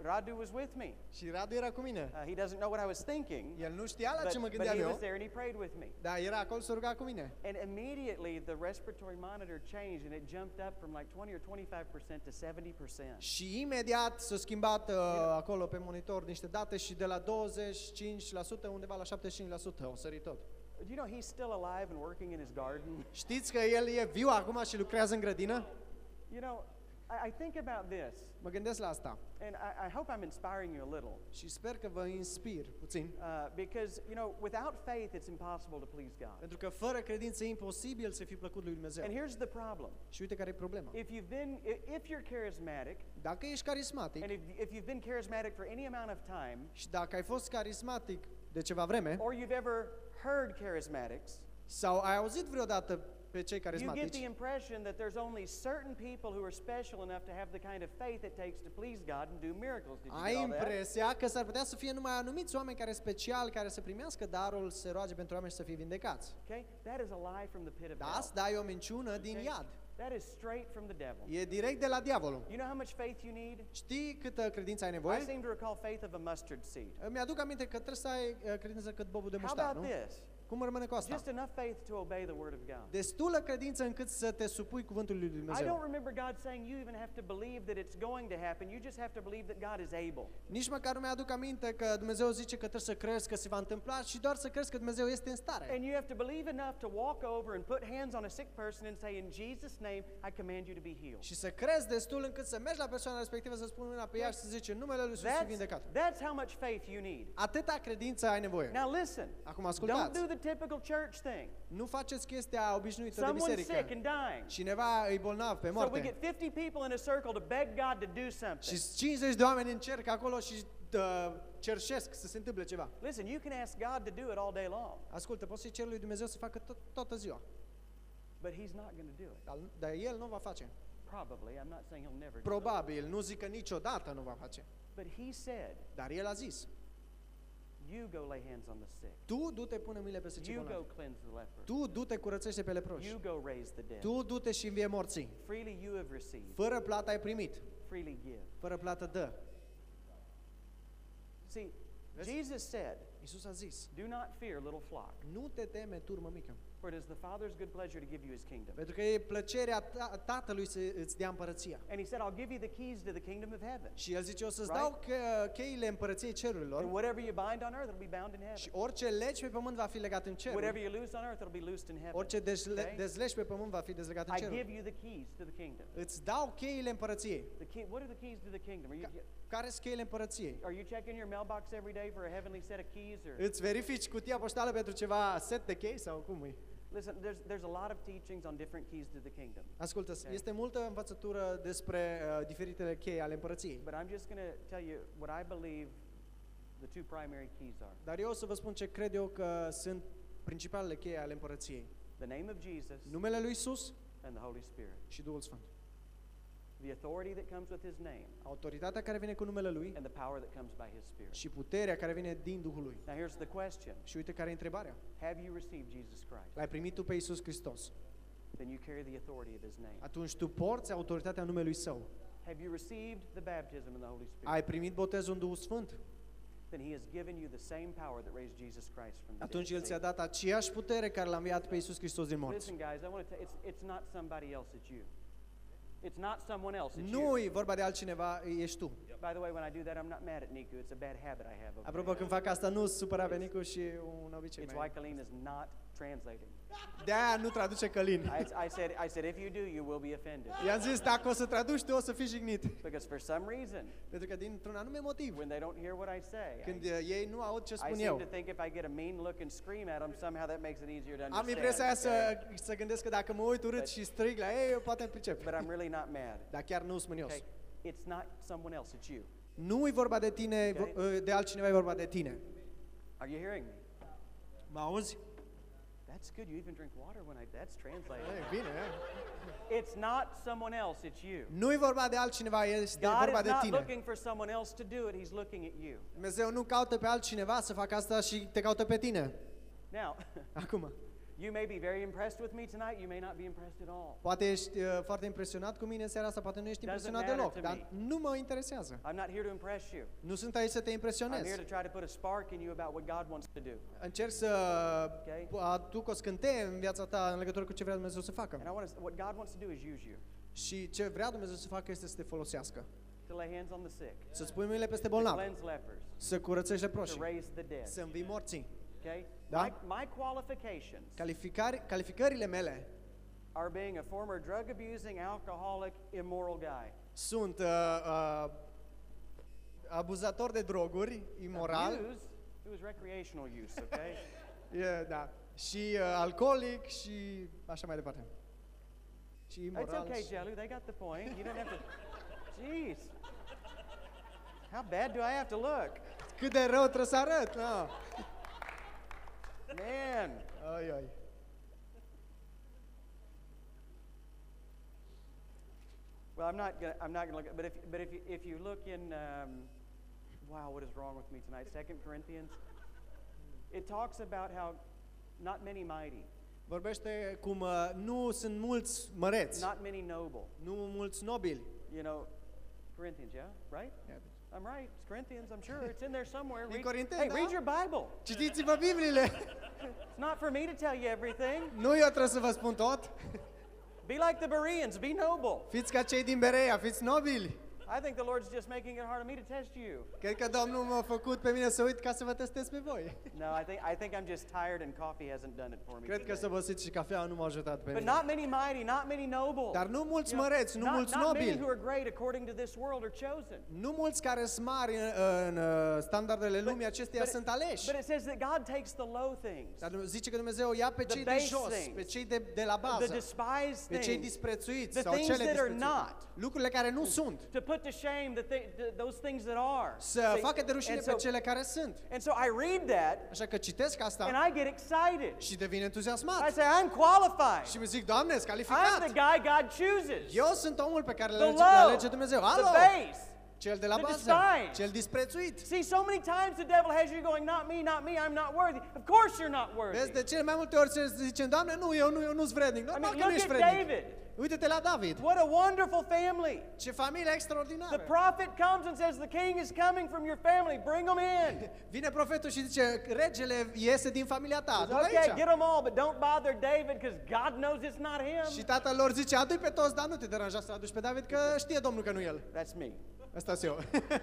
Radu was with me. Și Radu era cu mine. Uh, he doesn't know what I was thinking, El nu știa la but, ce mă but gândeam he was eu, there and he prayed with me. dar era acolo să ruga cu mine. And immediately the respiratory monitor changed and it jumped up from like 20 or 25% to 70%. Și imediat s-a schimbat uh, acolo pe monitor niște date și de la 25% undeva la 75% au sărit tot. Do you know he's still alive and working in his garden? Știți că el e viu acum și lucrează în grădină? You know, I, I think about this, Mă gândesc la asta and I, I hope I'm inspiring you a little. și sper că vă inspir puțin. Uh, because, you know, without faith, it's impossible to please God. Pentru că fără credință e imposibil să fii plăcut lui Dumnezeu. And here's the problem. Și uite care e problema. If you've been, i- if you're charismatic, Dacă ești carismatic and if, if you've been charismatic for any amount of time, și dacă ai fost carismatic de ceva vreme or you've ever heard charismatics, sau ai auzit vreodată pe cei you get the carismatici, impression that there's only certain people who are special enough to have the kind of faith it takes to please God and do miracles. Did you ai get all that? impresia că s-ar putea să fie numai anumiți oameni care special, care să primească darul, să se roage pentru oameni și să fie vindecați. Okay? That is a lie from the pit of Da, hell. asta e o minciună din Okay? iad. That is straight from the devil. E direct de la diavolul. You know how much faith you need? Știi câtă credință ai I nevoie? seem to recall faith of a mustard seed. Îmi aduc aminte că trebuie să ai uh, credință cât bobul de How muștar, about nu? this? Cum rămâne cu asta? Just enough faith to obey the word of God. Destulă credință încât să te supui cuvântului lui I don't Dumnezeu. remember God saying you even have to believe that it's going to happen. You just have to believe that God is able. Nici măcar nu mi-aduc aminte că Dumnezeu zice că trebuie să crezi că se va întâmpla și doar să crezi că Dumnezeu este în stare. And you have to believe enough to walk over and put hands on a sick person and say, In Jesus' name, I command you to be healed. Și să crezi destul încât să mergi la persoana respectivă să spui mâna pe ea și să zici în numele lui Iisus și That's, vindecat. that's how much faith you need. Atâta credință ai nevoie. Now listen. Acum Don't ascultați. do the typical church thing. Nu faceți chestia obișnuită de Someone's sick biserică. and dying. Cineva e bolnav pe So we moarte. get 50 people in a circle to beg God to do Și something. 50 de oameni încerc acolo și uh, cerșesc să se întâmple ceva. Listen, you can ask God to do it all day long, Ascultă, poți să-i ceri lui Dumnezeu să facă tot, toată ziua. but He's not going to do it. Dar, dar El nu va face. Probably. I'm not saying He'll never do it. Probabil, nu zic că niciodată nu va face. But He said, Dar El a zis, You go lay hands on the sick. tu du-te pune mâinile peste cei You go bolnavi. cleanse the leper. Tu du-te curățește pe leproși. You go raise the dead. Tu du-te și învie morții. Freely you have received, Fără plată ai primit. freely give. Fără plată dă. See, Vezi? Jesus said, Iisus a zis, Do not fear, little flock, nu te teme, turmă mică. For it is the Father's good pleasure to give you His kingdom. Pentru că e plăcerea ta- Tatălui să îți dea împărăția. And He said, I'll give you the keys to the kingdom of heaven. Și El zice, o să-ți Right? dau che- cheile împărăției And cerurilor whatever you bind on earth, it'll be bound in heaven. și orice legi pe pământ va fi legat în Whatever cer. you loose on earth, it'll be loosed in heaven. Orice dezle- Okay? dezlegi pe pământ va fi dezlegat în I cer. give you the keys to the kingdom. Îți dau cheile împărăției. The key, what are the keys to the kingdom? Are you, Ca- Care sunt cheile împărăției? are you checking your mailbox every day for a heavenly set of keys? Or Îți verifici cutia poștală pentru ceva set de chei sau cum e? listen, there's there's a lot of teachings on different keys to the kingdom. Ascultă, Ok. este multă învățătură despre uh, diferitele chei ale împărăției. But I'm just going to tell you what I believe the two primary keys are. Dar eu o să vă spun ce cred eu că sunt principalele chei ale împărăției. The name of Jesus Numele lui Isus and the Holy Spirit. și Duhul Sfânt. The authority that comes with his name Autoritatea care vine cu numele lui and the power that comes by his spirit. și puterea care vine din Duhul lui. Now here's the question. Și uite care e întrebarea. Have you received Jesus Christ? L-ai primit tu pe Isus Hristos. Then you carry the authority of his name. Atunci tu porți autoritatea numelui Său. Have you received the baptism in the Holy Spirit? Ai primit botezul în Duhul Sfânt. Then he has given you the same power that raised Jesus Christ from the Atunci dead. El ți-a dat aceeași putere care l-a înviat pe Isus Hristos din morți. Listen, guys, I want to tell it's, it's not somebody else, it's you. It's not someone else, it's Nu you. e vorba de altcineva, ești tu. By the way, when I do that, I'm not mad at Niku. It's a bad habit I have. Of Apropo, când fac asta, nu supăra pe Nicu și e un obicei It's mai. why Colleen is not translating. De-aia nu traduce Călin. I, I said, I said, if you do, you will be offended. I-am zis, dacă o să traduci, tu o să fii jignit. Because for some reason, Pentru că dintr-un anume motiv, when they don't hear what I say, când I, uh, ei nu aud ce I spun seem eu, to think if I get a mean look and scream at them, somehow that makes it easier to am impresia aia understand. să, okay? să gândesc că dacă mă uit urât și strig la ei, eu poate îmi pricep. But I'm really not mad. Dar chiar nu sunt mânios. Okay? It's not someone else, it's you. Nu e vorba de tine, Ok. vo- de altcineva, e vorba de tine. Are you hearing me? Mă auzi? That's good. You even drink water when I. That's translated. E bine, e? It's not someone else, it's you. Nu e vorba de altcineva, este God vorba is de not tine. looking for someone else to do it, He's looking at you. Dumnezeu nu caută pe altcineva să facă asta și te caută pe tine. Now, Acum, You may be very impressed with me tonight, you may not be impressed at all. Poate ești uh, foarte impresionat cu mine în seara asta, poate nu ești Doesn't impresionat matter deloc, to dar me. nu mă interesează. I'm not here to impress you. Nu sunt aici să te I'm impresionez. here to try to put a spark in you about what God wants to do. Încerc să Okay. aduc o scânteie în viața ta în legătură cu ce vrea Dumnezeu să facă. And I want to, what God wants to do is use you Și ce vrea Dumnezeu să facă este să te folosească. to lay hands on the sick, Să-ți pui mâinile peste to bolnavi, cleanse lepers, să curățești to leproșii, raise the dead. să învii morții. Okay? Da. My, my qualifications Calificari, calificările mele are being a former drug abusing, alcoholic, immoral guy. sunt uh, uh, abuzator de droguri, imoral, Abuse, it was recreational use, okay? e, da, și uh, alcoolic și așa mai departe. Și It's imoral. okay, și- Jelu, they got the point. You don't have to. Jeez. How bad do I have to look? Cât de rău trebuie să arăt? No. Man. Ai, ai. Well, I'm not gonna, I'm not gonna look at, but if, but if you, if you look in, um, wow, what is wrong with me tonight? Second Corinthians, it talks about how not many mighty, Vorbește cum uh, nu sunt mulți măreți, not many noble. nu mulți nobili. You know, Corinthians, yeah, right? I'm right. It's Corinthians. I'm sure it's in there somewhere. In Read, Corinteni, hey, da? read your Bible. Citiți-vă Bibliile! It's not for me to tell you everything. nu eu trebuie să vă spun tot. Be like the Bereans. Be noble. Fiți ca cei din Berea, fiți nobili. I think the Lord's just making it hard on me to test you. Cred că Domnul m-a făcut pe mine să uit ca să vă testez pe voi. No, I think I think I'm just tired and coffee hasn't done it for me. Cred că today. să vă și cafea nu m-a ajutat pe But mine. not many mighty, not many noble. Dar nu mulți You know, măreți, nu not, mulți not many nobili. who are great according to this world are chosen. Nu mulți care sunt mari în, în uh, standardele lumii acesteia But it- sunt aleși. But it says that God takes the low things, Dar zice că Dumnezeu ia pe The cei de base jos, things. pe cei de, de la the bază, despised pe cei things, disprețuiți the sau things cele that are disprețuite. not. Lucrurile care nu sunt. to put to shame the thi- th- those things that are. Să See? facă de rușine and, pe so, cele care sunt. and so I read that Așa că citesc asta and I get excited. și devin I entuziasmat. say, I'm qualified. Și mi zic, Doamne, sunt I'm the calificat. guy God chooses. Eu sunt omul pe care the le low, alege, le alege Dumnezeu. the Alo! base. Cel de la the bază, despised. cel disprețuit. See, so many times the devil has you going, not me, not me, I'm not worthy. Of course you're not worthy. Vezi, de cele mai multe ori se zice, Doamne, nu, eu nu, eu nu-s vrednic. I Normal mean, că nu look ești at vrednic. David. Uite-te la David. What a wonderful family. Ce familie extraordinară. The prophet comes and says, The king is coming from your family. Bring him in. Vine profetul și zice, regele iese din familia ta, adu-l Okay, aici. get them all, but don't bother David because God knows it's not Și him. tatăl lor zice, adu-i pe toți, dar nu te deranja să aduci pe David, că știe Domnul că nu el. That's me. Asta sunt eu.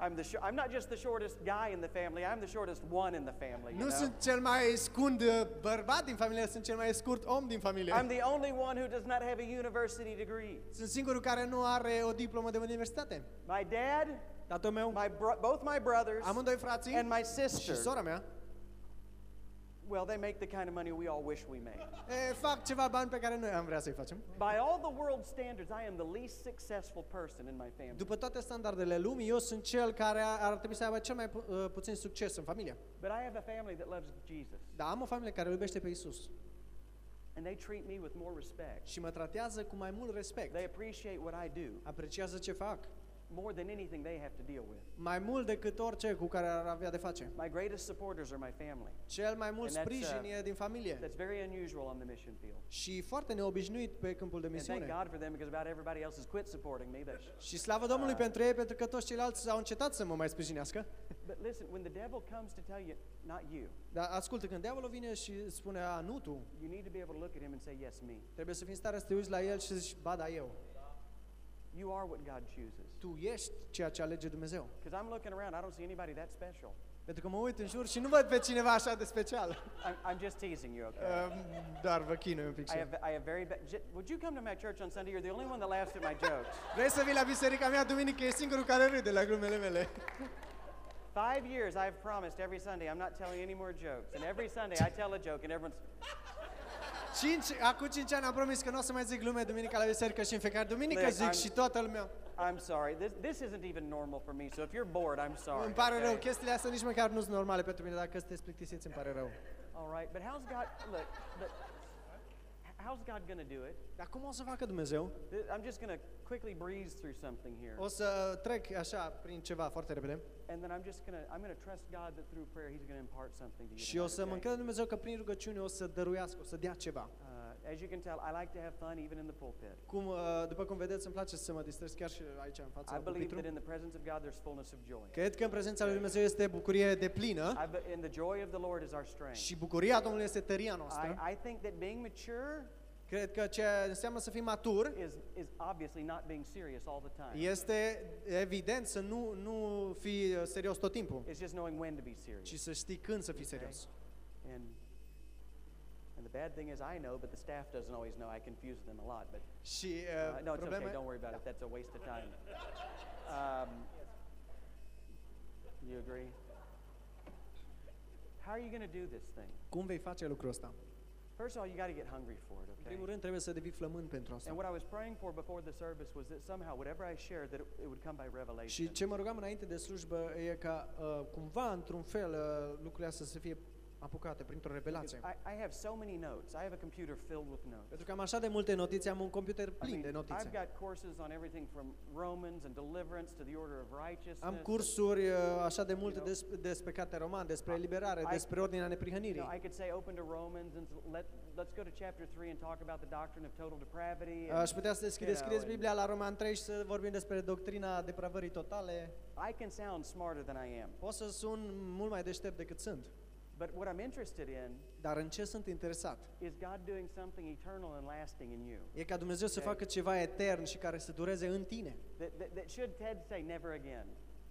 I'm, the sh- I'm not just the shortest guy in the family, I'm the shortest one in the family. You nu know? sunt cel mai scund uh, bărbat din familie, sunt cel mai scurt om din familie. I'm the only one who does not have a university degree. Sunt singurul care nu are o diplomă de universitate. My dad, Tatăl meu, my bro- both my brothers, amândoi frații and my și sister, sora mea, well, they make the kind of money we all wish we made. e, fac ceva bani pe care noi am vrea să-i facem. By all the world standards, I am the least successful person in my family. După toate standardele lumii, eu sunt cel care ar trebui să aibă cel mai pu- uh, puțin succes în familie. But I have a family that loves Jesus, Dar am o familie care îl iubește pe Isus and they treat me with more respect. și mă tratează cu mai mult respect. They appreciate what I do Apreciază ce fac. More than anything they have to deal with. Mai mult decât orice cu care ar avea de face. My greatest supporters are my family. Cel mai mult And that's, uh, sprijin e din familie. That's very unusual on the mission field. Și foarte neobișnuit pe câmpul de And thank misiune. God for them because about everybody else has quit supporting me. But, Și slavă Domnului pentru ei, pentru că toți ceilalți au încetat să mă mai sprijinească. but listen, when the devil comes to tell you, not you, Dar ascultă, când diavolul vine și îți spune, a, nu tu, you need to be able to look at him and say, yes, me. trebuie să fii în stare să te uiți la el și să zici, ba, da, eu. You are what God chooses. Tu ești ceea ce alege Dumnezeu. Because I'm looking around, I don't see anybody that special. Pentru că mă uit în jur și nu văd pe cineva așa de special. I'm, I'm just teasing you, okay? Um, Dar vă chinui un pic I și have, I have very bad. j- Would you come to my church on Sunday? You're the only one that laughs at my jokes. Vrei să vii la biserica mea duminică? E singurul care râde la glumele mele. Five years I've promised every Sunday I'm not telling any more jokes. And every Sunday I tell a joke and everyone's, Cinci, acum 5 ani am promis că nu o să mai zic glume duminica la biserică și în fiecare duminică Look, zic I'm- și toată lumea. I'm sorry. This, this isn't even normal for me. So if you're bored, I'm sorry. Îmi pare rău, okay? chestiile astea nici măcar nu sunt normale pentru mine, dacă sunteți plictisiți îmi pare rău. All right. But how's God, look, but how's God going to do it? Dar cum o să facă Dumnezeu? Th- I'm just going to quickly breeze through something here. O să trec așa prin ceva foarte repede And then I'm just going to I'm going to trust God that through prayer he's going to impart something to you. și o tonight, să mă okay? încred în Dumnezeu că prin rugăciune o să dăruiască, o să dea ceva. Uh, as you can tell, I like to have fun even in the pulpit. Cum, uh, după cum vedeți, îmi place să mă distrez chiar și aici în fața I believe pupitru. that in the presence of God there's fullness of joy. Cred că în prezența lui Dumnezeu este bucurie de plină I be, and the joy of the Lord is our strength. și bucuria Domnului este tăria noastră. I, I think that being mature Cred că ce înseamnă să fii matur is, is obviously not being serious all the time. este evident să nu, nu fii uh, serios tot timpul, It's just knowing when to be serious. ci să știi când să fii Okay. serios. And and the bad thing is I know, but the staff doesn't always know. I confuse them a lot. But Și uh, uh, no, it's problema okay. Don't worry about it. That's a waste of time. Um, you agree? How are you going to do this thing? cum vei face lucrul ăsta? First of all, you got to get hungry for it. În Okay. primul rând trebuie să devii flămând pentru asta. And what I was praying for before the service was that somehow, whatever I shared, that it, it would come by revelation. Și ce mă rugam înainte de slujbă e ca uh, cumva, într-un fel, uh, lucrurile astea să fie apucate printr-o Because revelație. I, I have so many notes. I have a computer filled with notes. Pentru că am așa de multe notițe, am un computer I plin mean, de notițe. I've got courses on everything from Romans and deliverance to the order of righteousness. Am cursuri uh, așa de multe You know, despre, despre carte roman, despre eliberare, I- despre ordinea You neprihănirii. know, I could say open to Romans and s- let, let's go to chapter 3 and talk about the doctrine of total depravity. And, Aș putea să deschide, you know, scrieți and Biblia la Roman 3 și să vorbim despre doctrina depravării totale. I can sound smarter than I am. Pot să sun mult mai deștept decât sunt. But what I'm interested in Dar în ce sunt interesat? is God doing something eternal and lasting in you. E ca Dumnezeu să Ok. facă ceva etern și care să dureze în tine. That, that, that should Ted say never again.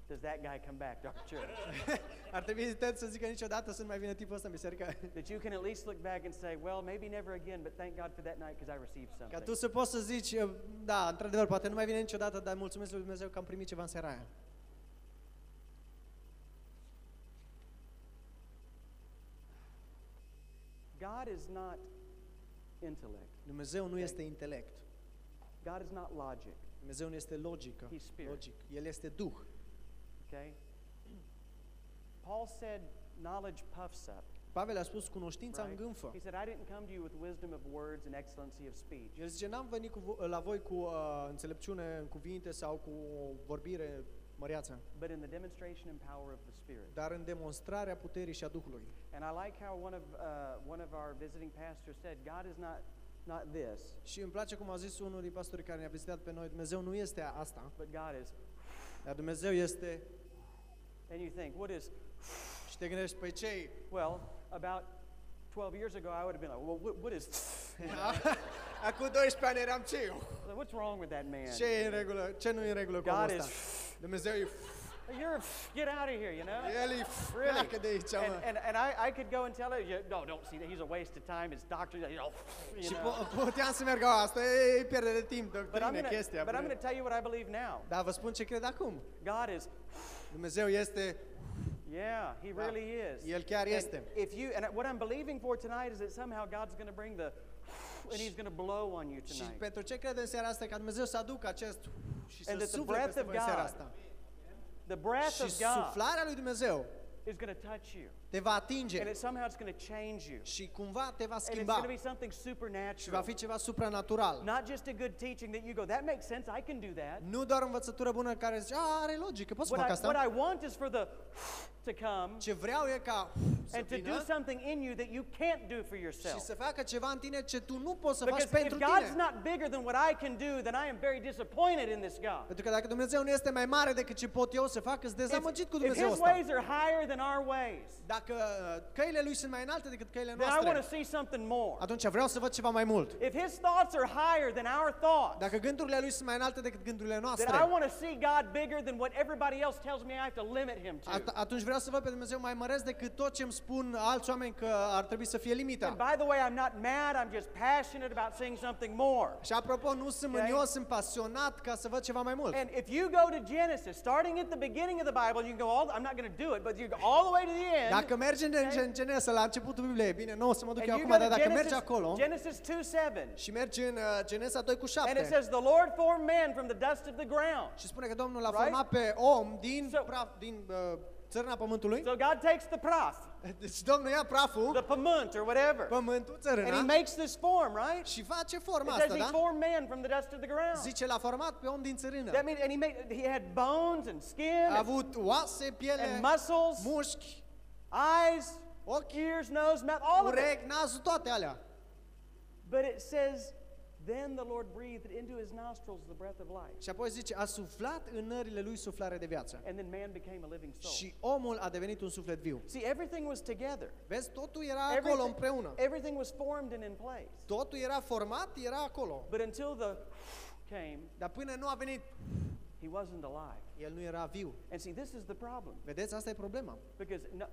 Does that guy come back to our church? Ar trebui Ted să zică niciodată să nu mai vină tipul ăsta în biserică. that you can at least look back and say, well, maybe never again, but thank God for that night because I received Ca something. tu să poți să zici, uh, da, într-adevăr, poate nu mai vine niciodată, dar mulțumesc lui Dumnezeu că am primit ceva în seara aia. God is not intellect. Dumnezeu nu Ok. este intelect. God is not logic. Dumnezeu nu este logică. He's spirit. Logic. El este Duh. Okay? Paul said knowledge puffs up. Pavel a spus, cunoștința Right? îngânfă. He said, I didn't come to you with wisdom of words and excellency of speech, El zice, n-am venit cu vo- la voi cu uh, înțelepciune în cuvinte sau cu o vorbire măreață, but in the demonstration and power of the Spirit. dar în demonstrarea puterii și a Duhului. And I like how one of, uh, one of our visiting pastors said, God is not, not this, Și îmi place cum a zis unul din pastorii care ne-a vizitat pe noi, Dumnezeu nu este asta, but God is. dar Dumnezeu este, And you think, what is, și te gândești, păi ce well, about 12 years ago, I would have been like, well, what, what is, Acum 12 ani eram ce eu? what's wrong with that man? Ce e în regulă? Ce nu e în regulă cu God omul is, ăsta? Missouri. you're, get out of here, you know? Really? aici, And, and, and I, I could go and tell it, you, no, don't see that. He's a waste of time. His doctrine, you know. You know. puteam să merg, "A, asta e pierde de timp, But I'm doctrine, gonna, chestia. but I'm going to tell you what I believe now. Dar vă spun ce cred acum. God is, Dumnezeu este, yeah, He really is. El chiar And. If you and what I'm believing for tonight is that somehow God's going to bring the, and He's going to blow on you Și tonight. pentru ce cred în seara asta? Ca Dumnezeu să aducă acest și să And that the sufle breath peste of voi în seara God asta. The breath Și of God suflarea lui Dumnezeu is going to touch you, te va atinge and it somehow it's going to change you, și cumva te va and it's schimba going to be something și va supernatural. fi ceva supranatural. Not just a good teaching that you go, that makes sense. I can do that. Nu doar învățătură bună care zice, a, are logică, pot să What fac I, what asta. I want is for the to come Ce vreau e ca să and to do vină something in you that you can't do for și yourself. să facă ceva în tine ce tu nu poți să faci Because if pentru God's tine. not bigger than what I can do, then I am very disappointed in this God. Pentru că dacă Dumnezeu nu este mai mare decât ce pot eu să fac, îți If, dezamăgit cu if Dumnezeu His ăsta. ways are higher than our ways, Dacă uh, căile lui sunt mai înalte decât căile then I want to noastre, see something more. atunci vreau să văd ceva mai mult. If His thoughts are higher than our thoughts, Dacă gândurile lui sunt mai înalte decât gândurile then noastre, I want to see God bigger than what everybody else tells me I have to limit Him to. at- atunci vreau să văd pe Dumnezeu mai măreț decât tot ce îmi spun alți oameni că ar trebui să fie And limita. by the way, I'm not mad, I'm just passionate about seeing something more. Și apropo, nu sunt Okay. mânios, sunt pasionat ca să văd ceva mai mult. And if you go to Genesis, starting at the beginning of the Bible, you can go all, I'm not going to do it, but you go all the way to the end. Dacă mergem în Okay. în Genesa, la începutul Bibliei, bine, nu o să mă duc and eu you acum, go dar to dacă mergi Genesis, acolo Genesis 2 7. și mergi în uh, Genesa 2 cu And it 7 says, The Lord formed man from the dust of the ground. și spune că Domnul l-a Right? format pe om din, So- praf, din uh, țărâna pământului. So God takes the praf, Deci Domnul ia praful, the pământ or whatever, pământul, and He țărâna makes this form, right? și face It forma says asta, He da? formed man from the dust of the ground. Zice, l-a format pe om din țărână. That means, and He made He had bones and skin A and, avut oase, piele, and muscles, mușchi, eyes, ochi, ears, nose, mouth, all of it. urechi, nasul, toate alea. But it says, then the Lord breathed into his nostrils the breath of life. Și apoi zice, a suflat în nările lui suflare de viață. And then man became a living soul. Și omul a devenit un suflet viu. See, everything was together. Vezi, totul era acolo împreună. everything was formed and in place. Totul era format, era acolo. But until the came, Dar până nu a venit, he wasn't alive. el nu era viu. And see, this is the problem. Vedeți, asta e problema. Because no,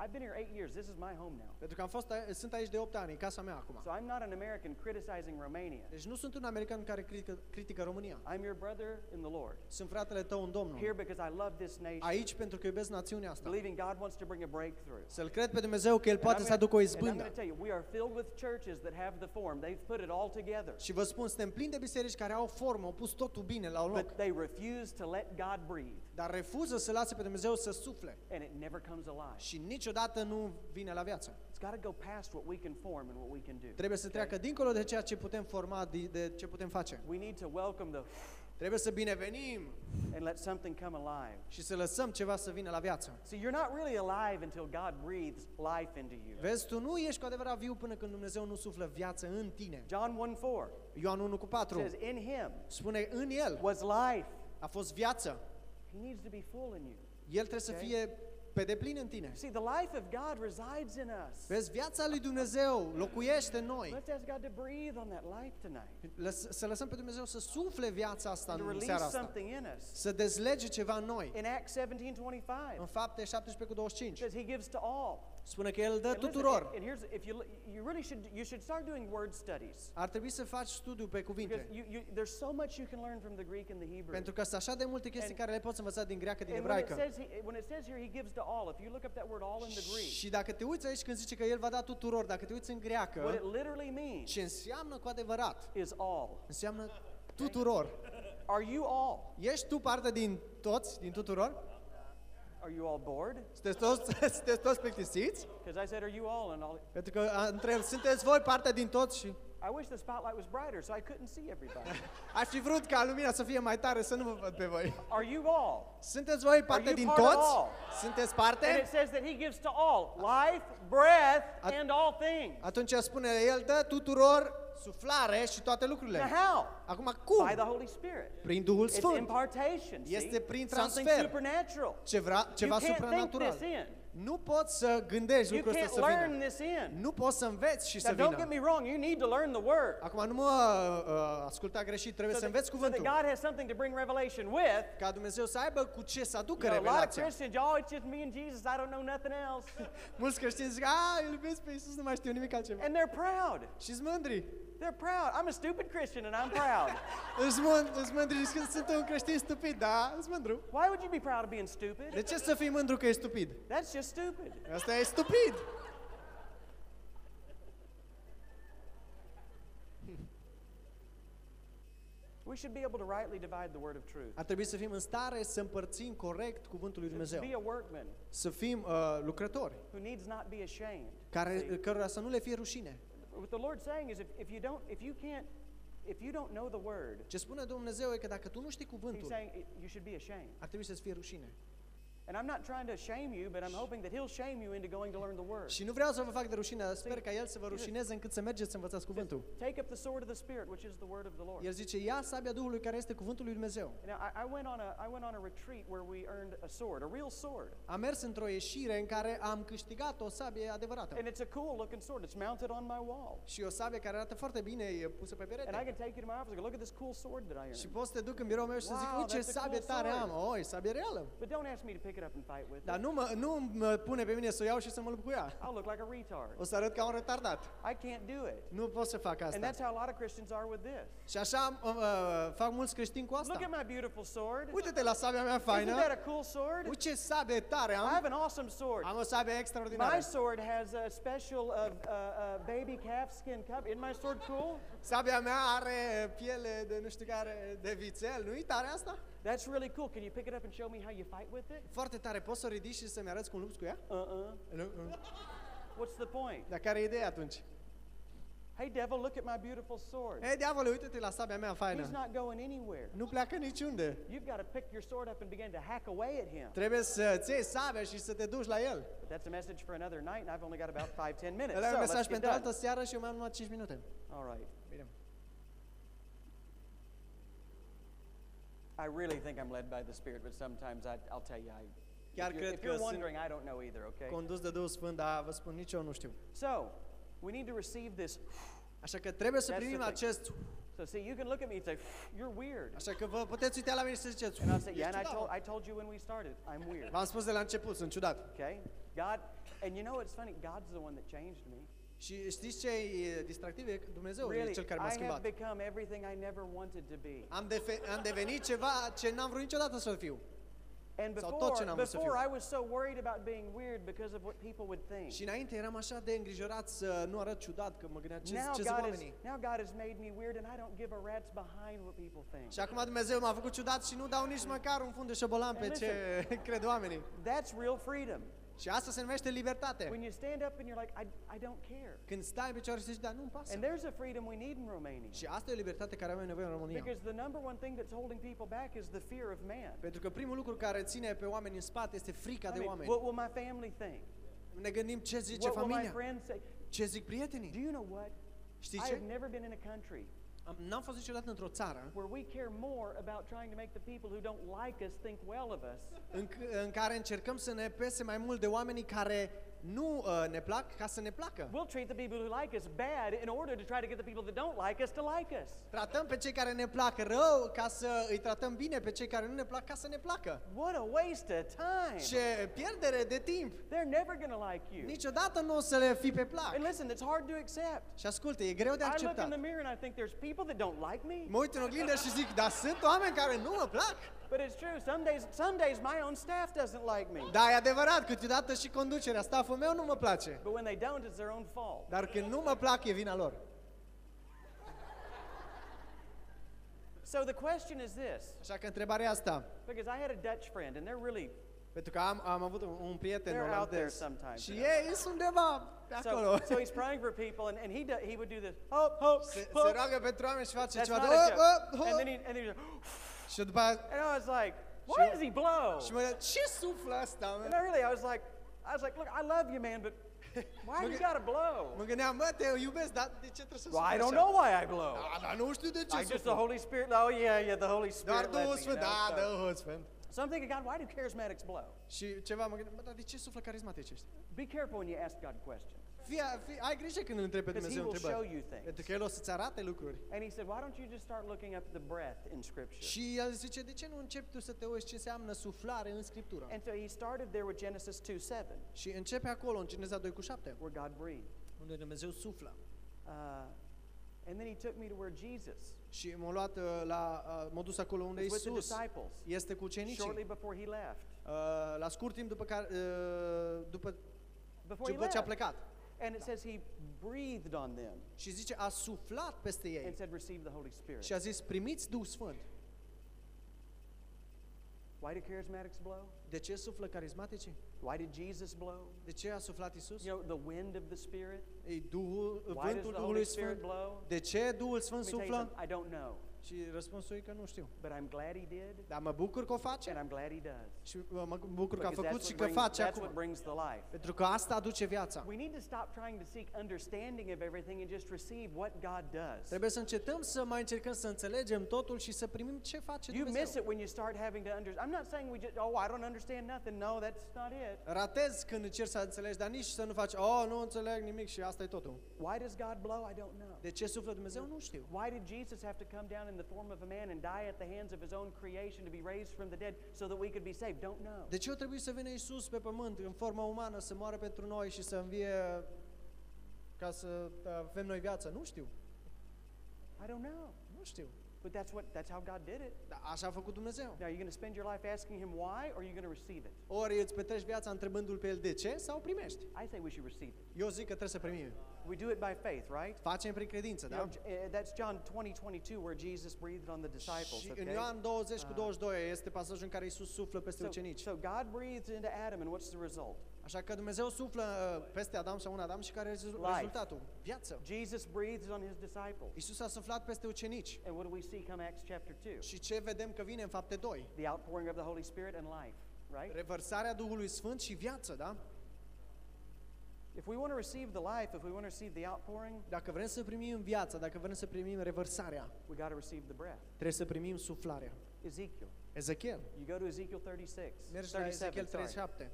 I've been here eight years. This is my home now. Pentru că am fost, a- sunt aici de 8 ani, e casa mea acum. So I'm not an American criticizing Romania. Deci nu sunt un american care critică, critică România. I'm your brother in the Lord. Sunt fratele tău în Domnul. Here because I love this nation. Aici pentru că iubesc națiunea asta. Believing God wants to bring a breakthrough. Să-L cred pe Dumnezeu că El And poate I'm să aducă o gonna- and I'm going izbândă. to tell you, we are filled with churches that have the form. They've put it all together. Și vă spun, suntem plini de biserici care au formă, au pus totul bine la un loc, But they refuse to let God breathe. dar refuză să lase pe Dumnezeu să sufle And it never comes alive. și niciodată nu vine la viață. It's got to go past what we can form and what we can do. Trebuie să treacă dincolo de ceea ce putem forma, de, de ce putem face. We need to welcome the Trebuie să binevenim and let something come alive. și să lăsăm ceva să vină la viață. See, you're not really alive until God breathes life into you. Vezi, tu nu ești cu adevărat viu până când Dumnezeu nu suflă viață în tine. John 1 4 Ioan 1 cu 4 says, In him spune, în El was life. a fost viață. He needs to be full in you. El trebuie să Ok. fie pe deplin în tine. See, the life of God resides in us. Vezi, viața lui Dumnezeu locuiește în noi. Let's ask God to breathe on that life tonight. Lăs- să lăsăm pe Dumnezeu să sufle viața asta And to în release seara asta. something in us. Să dezlege ceva în noi. In Acts 17 25, În fapte 17 cu it 25 says he gives to all. Spune că El dă And listen, tuturor. and here's if you you really should you should start doing word studies. Ar trebui să faci studiu pe Because cuvinte. you, you, there's so much you can learn from the Greek and the Hebrew. Pentru că sunt așa de multe chestii And- care le poți învăța din greacă, din and when it, ebraică. says he, when it says here he gives to all, if you look up that word all in the Greek, Și dacă te uiți aici când zice că El va da tuturor, dacă te uiți în what it greacă, literally means ce înseamnă cu adevărat? is all. Înseamnă tuturor. Are you all? Ești tu parte din toți, din tuturor? Are you all bored? Sunteți toți, sunteți toți plictisiți? Because I said, are you all? And all. Pentru că a, întreb, sunteți voi parte din toți și I wish the spotlight was brighter so I couldn't see everybody. aș fi vrut ca lumina să fie mai tare să nu vă văd pe voi. are you all? Sunteți voi parte you din part of toți? all? Sunteți And it parte? says that he gives to all life, breath, At- and all things. Atunci spune, El dă tuturor suflare și toate Now, lucrurile. how? Acum cum? By the Holy Spirit. Prin Duhul It's Sfânt. impartation. See? Este prin Something transfer. supernatural. Ceva, ceva you can't think supranatural. this in. Nu poți să gândești You lucrul can't ăsta să learn vină. this in. Nu poți să înveți și să Now, don't get vină. me wrong. You need to learn the word. Acum nu mă uh, asculta greșit, trebuie So să that, înveți so that cuvântul. God has something to bring revelation with. Ca Dumnezeu să aibă cu ce să aducă You know, a lot of revelația. Christians, oh, it's just me and Jesus. I don't know nothing else. Mulți creștini zic, a, îl iubesc pe Iisus, nu mai știu nimic altceva. And they're proud. Și sunt mândri. They're proud. I'm a stupid Christian and I'm proud. Îți mând- îți mândri și că sunt un creștin stupid, da, îți mândru. Why would you be proud of being stupid? De ce să fii mândru că ești stupid? That's just stupid. Asta e stupid. We should be able to rightly divide the word of truth. Ar trebui să fim în stare să împărțim corect cuvântul lui To Dumnezeu. be a workman Să fim uh, lucrători, who needs not be ashamed. care, See, cărora să nu le fie rușine. What the Lord's saying is if, if you don't if you can't if you don't know the word, Ce spune Dumnezeu e că dacă tu nu știi he's cuvântul, saying it- you should be ashamed. ar trebui să-ți fie rușine. And I'm not trying to shame you, but I'm hoping that he'll shame you into going to learn the word. Și nu vreau să vă fac de rușine, dar sper ca El să vă rușineze încât să mergeți să învățați cuvântul. Take up the sword of the Spirit, which is the word of the Lord. El zice, ia sabia Duhului care este cuvântul lui Dumnezeu. Now, I, I went on a I went on a retreat where we earned a sword, a real sword, Am mers într-o ieșire în care am câștigat o sabie adevărată. and it's a cool looking sword. It's mounted on my wall, Și o sabie care arată foarte bine, e pusă pe and I perete. can take it to my office. and go, Look at this cool sword that I Și earned. poți să te duc în birou meu și să zic, Wow, uite ce that's a sabie cool tare sword." am. O, e sabie reală. But don't ask me to pick it up and fight with Dar it. nu mă, nu mă pune pe mine să o iau și să mă lupt cu ea. I'll look like a retard. O să arăt ca un retardat. I can't do it. Nu pot să fac And asta. that's how a lot of Christians are with this. Și așa uh, uh, fac mulți creștini cu Look asta. at my beautiful sword. Uite-te la sabia mea Isn't that faină. a cool sword? Uite ce sabie tare I am. have an awesome sword. Am o sabie extraordinară. My sword has a special uh, uh, uh, baby calf skin cup. Isn't my sword cool? Sabia mea are piele de nu știu care, de vițel. Nu-i tare asta? That's really cool. Can you pick it up and show me how you fight with it? Foarte foarte tare, poți să o ridici și să-mi arăți cum lupți cu ea? Uh-uh. Nu, nu. What's the point? Dar care e ideea atunci? Hey, devil, look at my beautiful sword. Ei, diavole, uite-te la sabia mea He's faină. not going anywhere. Nu pleacă niciunde. You've got to pick your sword up and begin to hack away at him. Trebuie să-ți iei sabia și să te duci la el. But that's a message for another night, and I've only got about five, ten minutes. Ăla e So un let's mesaj get pentru done. altă seară și eu mai am numai 5 minute. All right. I really think I'm led by the Spirit, but sometimes I, I'll tell you, I, Chiar if cred if you're wondering, I don't know either, okay? Condus de Duhul Sfânt, dar vă spun, nici eu nu știu. So, we need to receive this. Așa că trebuie să That's the primim thing. acest... So, see, you can look at me and say, you're weird. Așa că vă puteți uita la mine și să ziceți, And I'll say, yeah, and I told. I told you when we started, I'm weird. V-am spus de la început, sunt ciudat. Okay? God, and you know what's funny? God's the one that changed me. Și știți ce e distractiv? E că Dumnezeu e Really, cel care I m-a have schimbat. become everything I never wanted to be. Am, defe- am devenit ceva ce n-am vrut niciodată să fiu. And Sau tot before, ce n-am vrut să before fiu. I was so worried about being weird because of what people would think. Și înainte eram așa de îngrijorat să nu arăt ciudat, că mă gândeam ce, Now ce zic God, has, oamenii. now God has made me weird and I don't give a rat's behind what people think. Și acum Dumnezeu m-a făcut ciudat și nu dau nici măcar un fund de șobolan pe And ce cred oamenii. That's real freedom. Și asta se numește libertate. When you stand up and you're like, I, I don't care. Când stai în picioare și zici, da, nu-mi pasă. And there's a freedom we need in Romania. Și asta e o libertate care avem nevoie în România. Because the number one thing that's holding people back is the fear of man. Pentru că primul lucru care ține pe oameni în spate este frica I de mean, oameni. what will my family think? Ne gândim ce zice What will my familia, friends say? ce zic Do prietenii. you know what? Știi I ce? have never been in a country Am- N-am fost niciodată într-o țară where we care more about trying to make the people who don't like us think well of us în, c- în care încercăm să ne pese mai mult de oamenii care nu uh, ne plac ca să ne placă. We'll treat the people who like us bad in order to try to get the people that don't like us to like us. Tratăm pe cei care ne plac rău ca să îi tratăm bine pe cei care nu ne plac ca să ne placă. What a waste of time. Ce pierdere de timp! They're never going to like you. Niciodată nu o să le fi pe plac. And listen, it's hard to accept. Și ascultă, e greu de I look in acceptat. the mirror and I think there's people that don't like me. Mă uit în oglindă și zic, dar sunt oameni care nu mă plac. But it's true. Some days, some days my own staff doesn't like me. Da, e adevărat, câteodată și conducerea, staful meu nu mă place. But when they don't, it's their own fault. Dar când nu mă plac, e vina lor. So the question is this, Așa că întrebarea e asta, because I had a Dutch friend, and they're really pentru că am, am avut un, un prieten They're out there olandez sometimes, și you know. ei sunt undeva pe acolo. so, so he's praying for people, and, and he do, he would do this, hope, hope, se, se hope. roagă pentru oameni și face That's ceva not de a hop, joke. hop, And hop. then he and then he's like, Și după aia, and I was like, why does he blow? și mă gândeam, ce suflă asta, And mă? I really, I was like, I was like, look, I love you, man, but why you gotta blow? Mă gândeam, mă, te iubesc, dar de ce trebuie să Well, I don't know why I blow. Da, dar nu știu de ce I just the. Holy Spirit. Oh yeah, yeah, the Holy Doar Spirit. led Duhul me, you know, da, so. da, Duhul Sfânt. So I'm thinking, God, why do charismatics blow? Și ceva mă gândeam, bă, dar de ce suflă carismatici ăștia? Be careful when you ask God questions. Fii, fii, ai grijă când îl întrebi pe Because he Dumnezeu will show întrebări. you things. Pentru că El o să-ți arate lucruri. And he said, why don't you just start looking up the breath in Scripture? Și el zice, de ce nu începi tu să te uiți ce înseamnă suflare în Scriptură? And so he started there with Genesis 2 7, Și începe acolo, în Geneza 2 cu 7, where God breathed. unde Dumnezeu suflă. Uh, and then he took me to where Jesus Și m-a luat uh, la, uh, m-a dus acolo unde was with the Isus disciples este cu shortly ucenicii. before he left. Uh, la scurt timp după, care, uh, după, Before he după ce a left. plecat. And it says he breathed on them Și zice, a suflat peste ei and said, receive the Holy Spirit. și a zis, primiți Duh Sfânt. Why do charismatics blow? De ce suflă carismaticii? Why did Jesus blow? De ce a suflat Isus? You know, the wind of the Spirit. Ei, Duhul, Why does vântul the Duhului Holy Spirit Sfânt. blow? De ce Duhul Sfânt Let me tell you suflă? something, I don't know, Și răspunsul e că nu știu. but I'm glad he did, Dar mă bucur că o face and I'm glad he does. și uh, mă bucur că a Because făcut that's și what că brings, face that's what acum. brings the life. Pentru că asta aduce viața. We need to stop trying to seek understanding of everything and just receive what God does. Trebuie să încetăm să mai încercăm să înțelegem totul și să primim ce face You miss Dumnezeu. it when you start having to understand. I'm not saying we just, oh, I don't understand nothing. No, that's not it. Ratezi când încerci să înțelegi, dar nici să nu faci, oh, nu înțeleg nimic și asta e totul. Why does God blow? I don't know. De ce suflă Dumnezeu? Nu știu. Why did Jesus have to come down in the form of a man and die at the hands of his own creation to be raised from the dead so that we could be saved? Don't know. De ce a trebuit să vină Isus pe pământ în formă umană, să moară pentru noi și să învie ca să avem noi viață? Nu știu. I don't know. Nu știu. But that's what that's how God did it. Dar așa a făcut Dumnezeu. Now you're going to spend your life asking him why or are you going to receive it? Ori îți petreci viața întrebându-l pe el de ce sau primești. I say we should receive it. Eu zic că trebuie să primim. We do it by faith, right? Facem prin credință, You know, da? J- uh, that's John 20, 22, where Jesus breathed on the disciples. Și Okay? în Ioan 20 cu 22 este pasajul în care Iisus suflă peste So, ucenici. so God breathed into Adam, and what's the result? Așa că Dumnezeu suflă uh, peste Adam sau un Adam și care este Life. rezultatul? Viață. Jesus breathed on his disciples. Iisus a suflat peste ucenici. And what do we see come Acts chapter 2? Și ce vedem că vine în fapte 2? The outpouring of the Holy Spirit and life, right? Revărsarea Duhului Sfânt și viață, da? If we want to receive the life, if we want to receive the outpouring, Dacă vrem să primim viața, dacă vrem să primim revărsarea, we got to receive the breath. trebuie să primim suflarea. Ezekiel. Ezechiel. You go to Ezekiel 36, Mergi la 37, Ezechiel sorry, 37,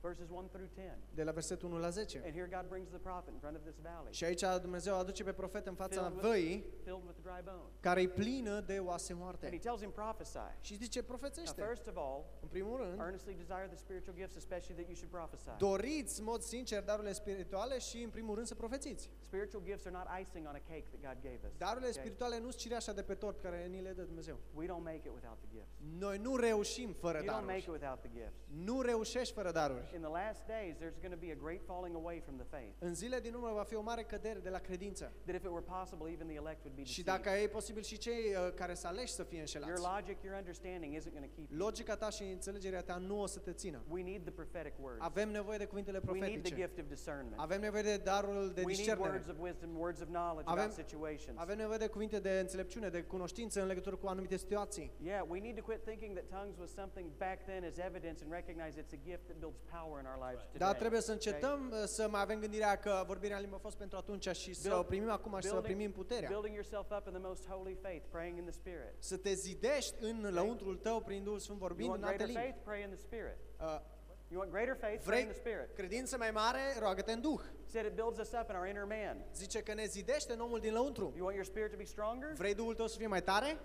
verses 1 through 10. de la versetul 1 la 10. And here God brings the prophet in front of this valley, Și aici Dumnezeu aduce pe profet în fața Filled with- văii, filled with dry bones. care e plină de oase And he moarte. tells him prophesy. Și zice, Now, profețește. first of all, În primul rând, earnestly desire the spiritual gifts, especially that you should prophesy. doriți în mod sincer darurile spirituale și în primul rând să profețiți. Spiritual gifts are not icing on a cake that God gave us. Darurile okay? spirituale nu sunt cireașa de pe tort care ni le dă Dumnezeu. We don't make it without the gifts. Noi nu reușim fără You don't make it daruri. without the gifts. Nu reușești fără daruri. In the last days, there's going to be a great falling away from the faith. În zile din urmă va fi o mare cădere de la credință. That if it were possible, even the elect would be Și deceived. dacă e posibil și cei uh, care să aleși să fie Your înșelați. logic, your understanding isn't going to keep you. Logica ta și înțelegerea ta nu o să te țină. We need the prophetic words. Avem nevoie de cuvintele We need the profetice. gift of discernment. Avem nevoie de darul de We need discernere. words of wisdom, words of knowledge Avem- about situations. Avem nevoie de cuvinte de înțelepciune, de cunoștință în legătură cu anumite situații. Yeah, we need to quit thinking that tongues was something back then as evidence and recognize it's a gift that builds power in our lives today. Dar trebuie să okay? încetăm uh, să mai avem gândirea că vorbirea în limba a fost pentru atunci și să Build- o primim acum și să primim puterea. building yourself up in the most holy faith, praying in the Spirit. Să te zidești în lăuntrul tău prin Duhul Sfânt You vorbind want în alte greater limbi. faith? Pray in the Spirit. Uh, You want greater faith? Pray in Vrei the Spirit. credință mai mare? Roagă-te în Duh. Said it builds us up in our inner man. Zice că ne zidește în omul din lăuntru. You want your spirit to be stronger? Vrei Duhul tău să fie mai tare?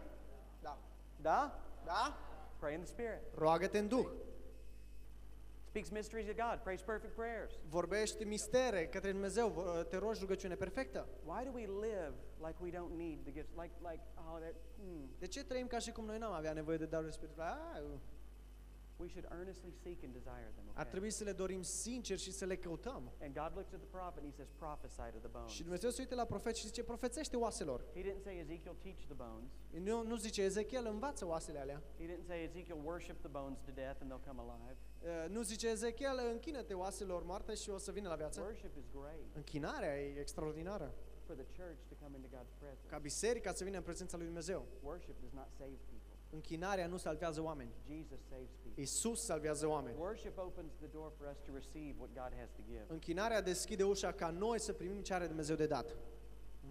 Da. Da? Da? Pray in the Spirit. Roagă-te în Duh. Speaks mysteries of God. Prays perfect prayers. Vorbești mistere către Dumnezeu, vo- te rogi rugăciune perfectă. Why do we live like we don't need the gifts? Like, like, oh, that, hmm. De ce trăim ca și cum noi n-am avea nevoie de darurile spirituale? Ah, We should earnestly seek and desire them. Ar Okay? trebui să le dorim sincer și să le căutăm. And God looks at the prophet and he says, prophesy to the bones. Și Dumnezeu se uită la profet și zice, profețește oaselor. He didn't say, Ezekiel, teach the bones. Nu, nu zice, Ezechiel învață oasele alea. He didn't say, Ezekiel, worship the bones to death and they'll come alive. Uh, Nu zice, Ezechiel, închină-te oaselor moarte și o să vină la viață. Worship is great Închinarea e extraordinară. for the church to come into God's presence. Ca biserica să vină în prezența lui Dumnezeu. Worship does not save people. Închinarea nu salvează oameni. Jesus saves people. Isus salvează oameni. Worship opens the door for us to receive what God has to give. Închinarea deschide ușa ca noi să primim ce are Dumnezeu de dat.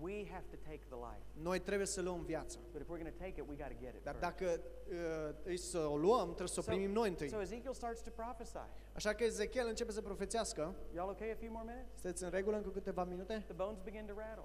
We have to take the life. Noi trebuie să luăm viața. But if we're going to take it, we got to get it Dar first. dacă uh, îi să o luăm, trebuie să o primim noi întâi. so Ezekiel starts to prophesy. Așa că Ezechiel începe să profețească. Y'all okay a few more minutes? Sunteți în regulă încă câteva minute? The bones begin to rattle.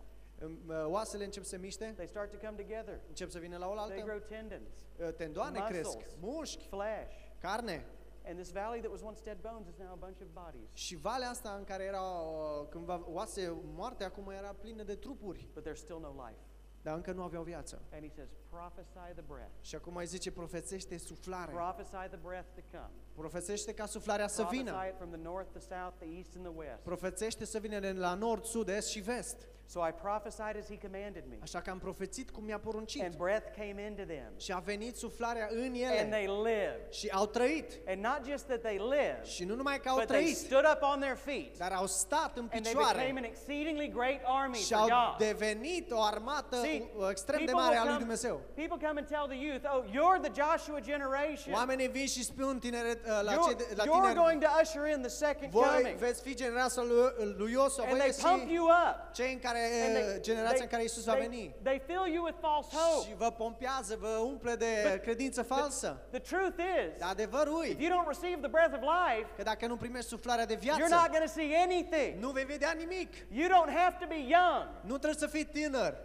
Uh, Oasele încep să miște, They start to come together. încep să vină la They oaltă. grow tendons, Uh, Tendoane muscles. cresc, mușchi, flesh. carne. And this valley that was once dead bones is now a bunch of bodies. Și valea asta în care era uh, cândva oase moarte, acum era plină de trupuri, But there's still no life. dar încă nu aveau viață. And he says, prophesy the breath. Și acum îi zice, profețește suflare. Prophesy the breath to come. Profețește ca suflarea să Prophesy vină. it from the north, the south, the east, and the west. Profețește să vină de la nord, sud, est și vest. So I prophesied as he commanded me. Așa că am profețit cum mi-a poruncit. And breath came into them. Și a venit suflarea în And ele. they lived. Și au trăit. And not just that they lived, Și nu numai că au but they trăit, stood up on their feet. dar au stat în And they became picioare an exceedingly great army și for au God. devenit o armată See, uh, extrem de people mare will a lui come- Dumnezeu. People come and tell the youth, oh, you're the Joshua generation. Oamenii vin și spun tineret, uh, la, You're, cei de, la you're tineri, going to usher in the second voi coming. veți fi generația lui, lui Iosua, And voi they veți pump fi you up. cei în care, And uh, they, generația în care Isus va they, veni. they fill you with false Și hope. vă pompează, vă umple de But- credință falsă. The truth is, Dar adevărul if e you don't receive the breath of life, că dacă nu primești suflarea de you're viață, not going to see anything. nu vei vedea nimic. You don't have to be young. Nu trebuie să fii tânăr.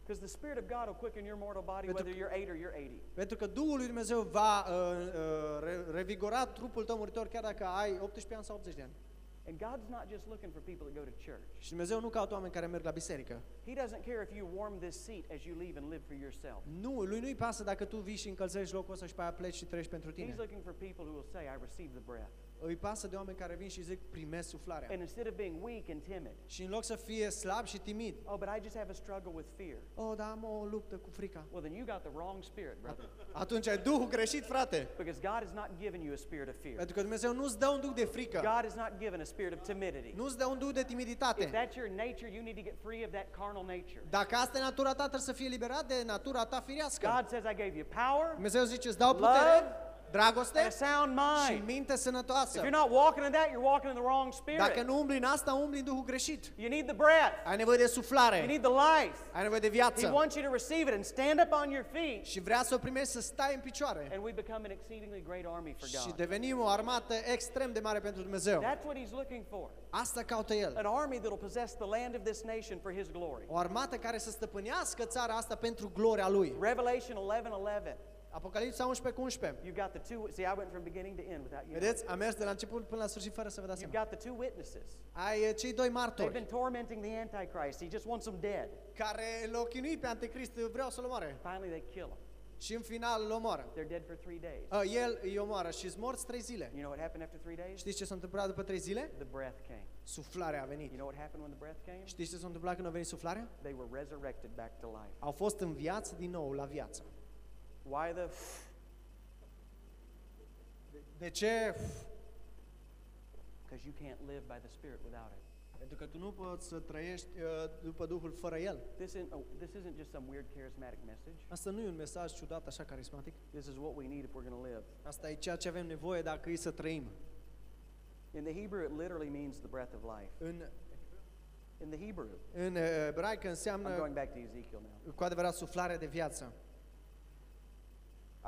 Because the Spirit of God will quicken your mortal body Pentru whether you're 8 or you're 80. Pentru că Duhul lui Dumnezeu va uh, uh, re- revigora trupul tău muritor chiar dacă ai 18 ani sau 80 de ani. And God's not just looking for people that go to church. Și Dumnezeu nu caută oameni care merg la biserică. He doesn't care if you warm this seat as you leave and live for yourself. Nu, lui nu-i pasă dacă tu vii și încălzești locul ăsta și pe aia pleci și treci pentru tine. He's looking for people who will say, I receive the breath. Îi pasă de oameni care vin și zic, primesc suflarea. And instead of being weak and timid, Și în loc să fie slab și timid, oh, but I just have a struggle with fear. oh, da, am o luptă cu frica. Well, then you got the wrong spirit, brother. Atunci ai Duhul greșit, frate. Because God has not given you a spirit of fear. Pentru că Dumnezeu nu-ți dă un duh de frică. God has not given a spirit of timidity. Nu-ți dă un duh de If timiditate. that's your nature, you need to get free of that carnal nature. Dacă asta e natura ta, trebuie să fie liberat de natura ta firească. God says, I gave you power Dumnezeu zice, îți dau Love putere, dragoste and a sound și mind. minte If sănătoasă. you're not walking in that, you're walking in the wrong Dacă spirit. nu umbli în asta, umbli în Duhul greșit. You need the breath. Ai nevoie de You suflare, need the life. ai nevoie de He viață. wants you to receive it and stand up on your feet. Și vrea să o primești să stai în picioare. And we become an exceedingly great army for Și God. devenim o armată extrem de mare pentru Dumnezeu. That's what He's looking for. Asta caută El. An army that will possess the land of this nation for His glory. O armată care să stăpânească țara asta pentru gloria Lui. Revelation 11 Apocalipsa 11 cu 11. You've got the two. See, I went from beginning to end without you. Vedeți, am mers de la început până la sfârșit fără să vă dați You've seama. got the two witnesses. Ai eh, cei doi They've martori been tormenting the Antichrist. He just wants them dead. care l-au chinuit pe Anticrist, vreau să-l omoare. Finally, they kill him. Și în final îl omoară. They're dead for three days. Uh, El îi omoară și sunt morți trei zile. You know what happened after three days? Știți ce s-a întâmplat după trei zile? The breath came. Suflarea a venit. You know what happened when the breath came? Știți ce s-a întâmplat când a venit suflarea? They were resurrected back to life. Au fost înviați din nou la viață. Why the? De ce? Because you can't live by the Spirit without it. Pentru că tu nu poți să trăiești uh, după Duhul fără El. This isn't, oh, this isn't just some weird charismatic message. Asta nu e un mesaj ciudat, așa carismatic. This is what we need if we're going to live. Asta e ceea ce avem nevoie dacă e să trăim. In the Hebrew, it literally means the breath of life. În, In the Hebrew, în uh, ebraică I'm înseamnă going back to Ezekiel now. cu adevărat suflare de viață.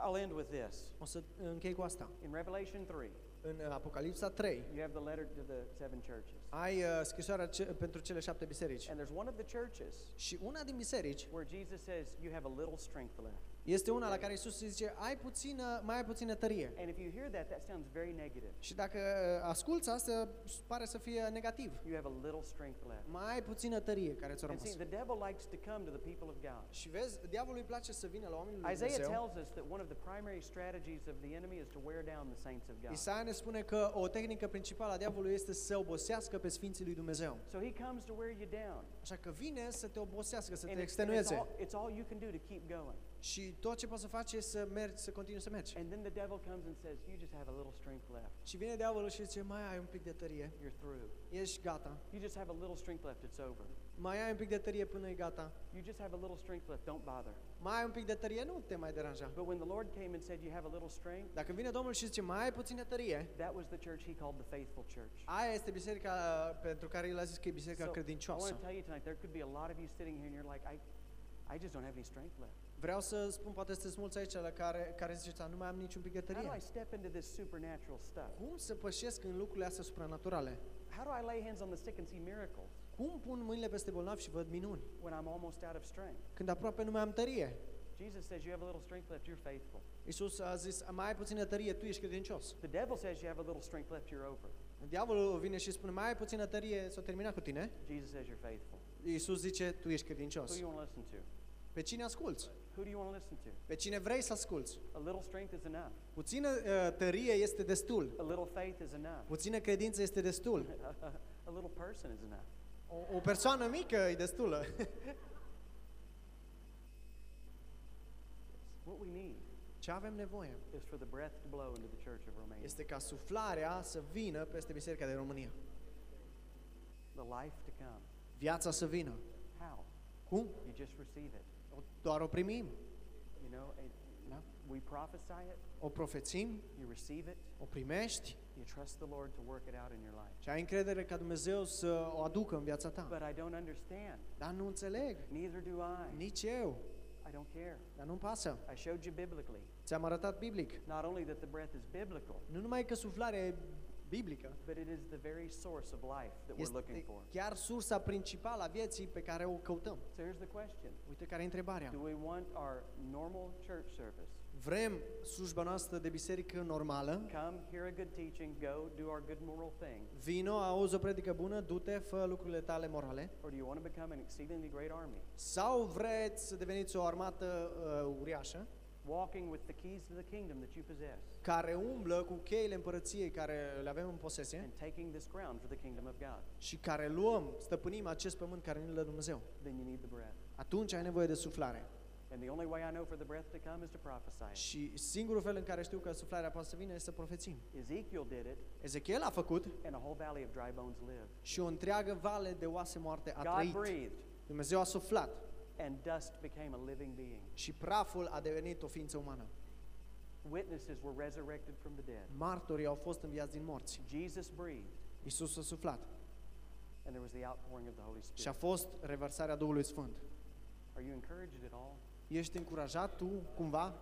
I'll end with this. O să închei cu asta. In Revelation 3, În uh, Apocalipsa 3 you have the letter to the seven churches. ai uh, scrisoarea ce, pentru cele șapte biserici. And there's one of the churches Și una din biserici where Jesus says, You have a little strength left. Este una la care Isus zice, ai puțină, mai ai puțină tărie. And if you hear that, that sounds very negative. Și dacă uh, asculți asta, pare să fie negativ. You have a little strength left. Mai ai puțină tărie care ți-a And rămas. see, the devil likes to come to the people of God. Și vezi, diavolul îi place să vină la oamenii lui Isaiah Dumnezeu. tells us that one of the primary strategies of the enemy is to wear down the saints of God. Isaia ne spune că o tehnică principală a diavolului este să obosească pe sfinții lui Dumnezeu. So he comes to wear you down. Așa că vine să te obosească, să And te it's, and it's, extenueze. all, it's all you can do to keep going. Și tot ce poți să faci e să mergi, să continui să mergi. And then the devil comes and says, You just have a little strength left. Și vine diavolul și zice, mai ai un pic de tărie, You're through. ești gata. You just have a little strength left. It's over. Mai ai un pic de tărie până e gata. You just have a little strength left. Don't bother. Mai ai un pic de tărie, nu te mai deranja. But when the Lord came and said, You have a little strength, Dacă vine Domnul și zice, mai ai puțină tărie, that was the church he called the faithful church. aia este biserica uh, pentru care el a zis că e biserica So, I want credincioasă. to tell you tonight, there could be a lot of you sitting here and you're like, I, I just don't have any strength left. Vreau să spun, poate sunteți mulți aici la care, care ziceți, "A, nu mai am niciun pic de How do tărie. I step into this supernatural stuff? Cum să pășesc în lucrurile astea supranaturale? How do I lay hands on the sick and see miracles Cum pun mâinile peste bolnavi și văd minuni? when I'm almost out of strength? Când aproape nu mai am tărie. Jesus says, You have a little strength left, you're faithful. Iisus a zis, mai ai puțină tărie, tu ești credincios. The devil says, You have a little strength left, you're over. Diavolul vine și spune, mai ai puțină tărie, s-a terminat cu tine. Jesus says, You're faithful. Iisus zice, tu ești Who credincios. do you want to listen to? Pe cine asculți? Who do you want to listen to? Pe cine vrei să asculți? A little strength is enough. Puțină uh, tărie este destul. A little faith is enough. Puțină credință este destul. A, a, a little person is enough. O, o persoană mică e destulă. What we need Ce avem nevoie is for the breath to blow into the church of Romania. este ca suflarea să vină peste Biserica de România. The life to come. Viața să vină. How? Cum? You just receive it. O- Doar o primim. You know, and Da? we prophesy it, O profețim, you receive it, o primești you trust the Lord to work it out in your life. și ai încredere ca Dumnezeu să o aducă în viața ta. But I don't understand. Dar nu înțeleg. Neither do I. Nici eu. I don't care. Dar nu-mi pasă. I showed you biblically Ți-am arătat biblic. not only that the breath is biblical, Nu numai că suflarea e biblică, but it is the very source of life that we're looking este for. chiar sursa principală a vieții pe care o căutăm. So here's the question Uite care e întrebarea. Do we want our normal church service? Vrem slujba noastră de biserică normală? Come, hear a good teaching, go, do our good moral thing. Vino, auzi o predică bună, du-te, fă lucrurile tale morale? Or do you want to become an exceedingly great army? Sau vreți să deveniți o armată uh, uriașă Walking with the keys to the kingdom that you possess care umblă cu cheile împărăției care le avem în posesie and taking this ground for the kingdom of God? și care luăm, stăpânim acest pământ care ne dă Dumnezeu? Then you need the breath. Atunci ai nevoie de suflare. And the only way I know for the breath to come is to prophesy. it. Și singurul fel în care știu că suflarea poate să vină este să profețim. Ezekiel did it, Ezechiel a făcut and a whole valley of dry bones lived. și o întreagă vale de oase moarte a God trăit. breathed, Dumnezeu a suflat and dust became a living being. și praful a devenit o ființă umană. Witnesses were resurrected from the dead. Martorii au fost înviați din morți. Jesus breathed, Isus a suflat and there was the outpouring of the Holy și a Spirit. fost revărsarea Duhului Sfânt. Are you encouraged at all? Ești încurajat tu cumva?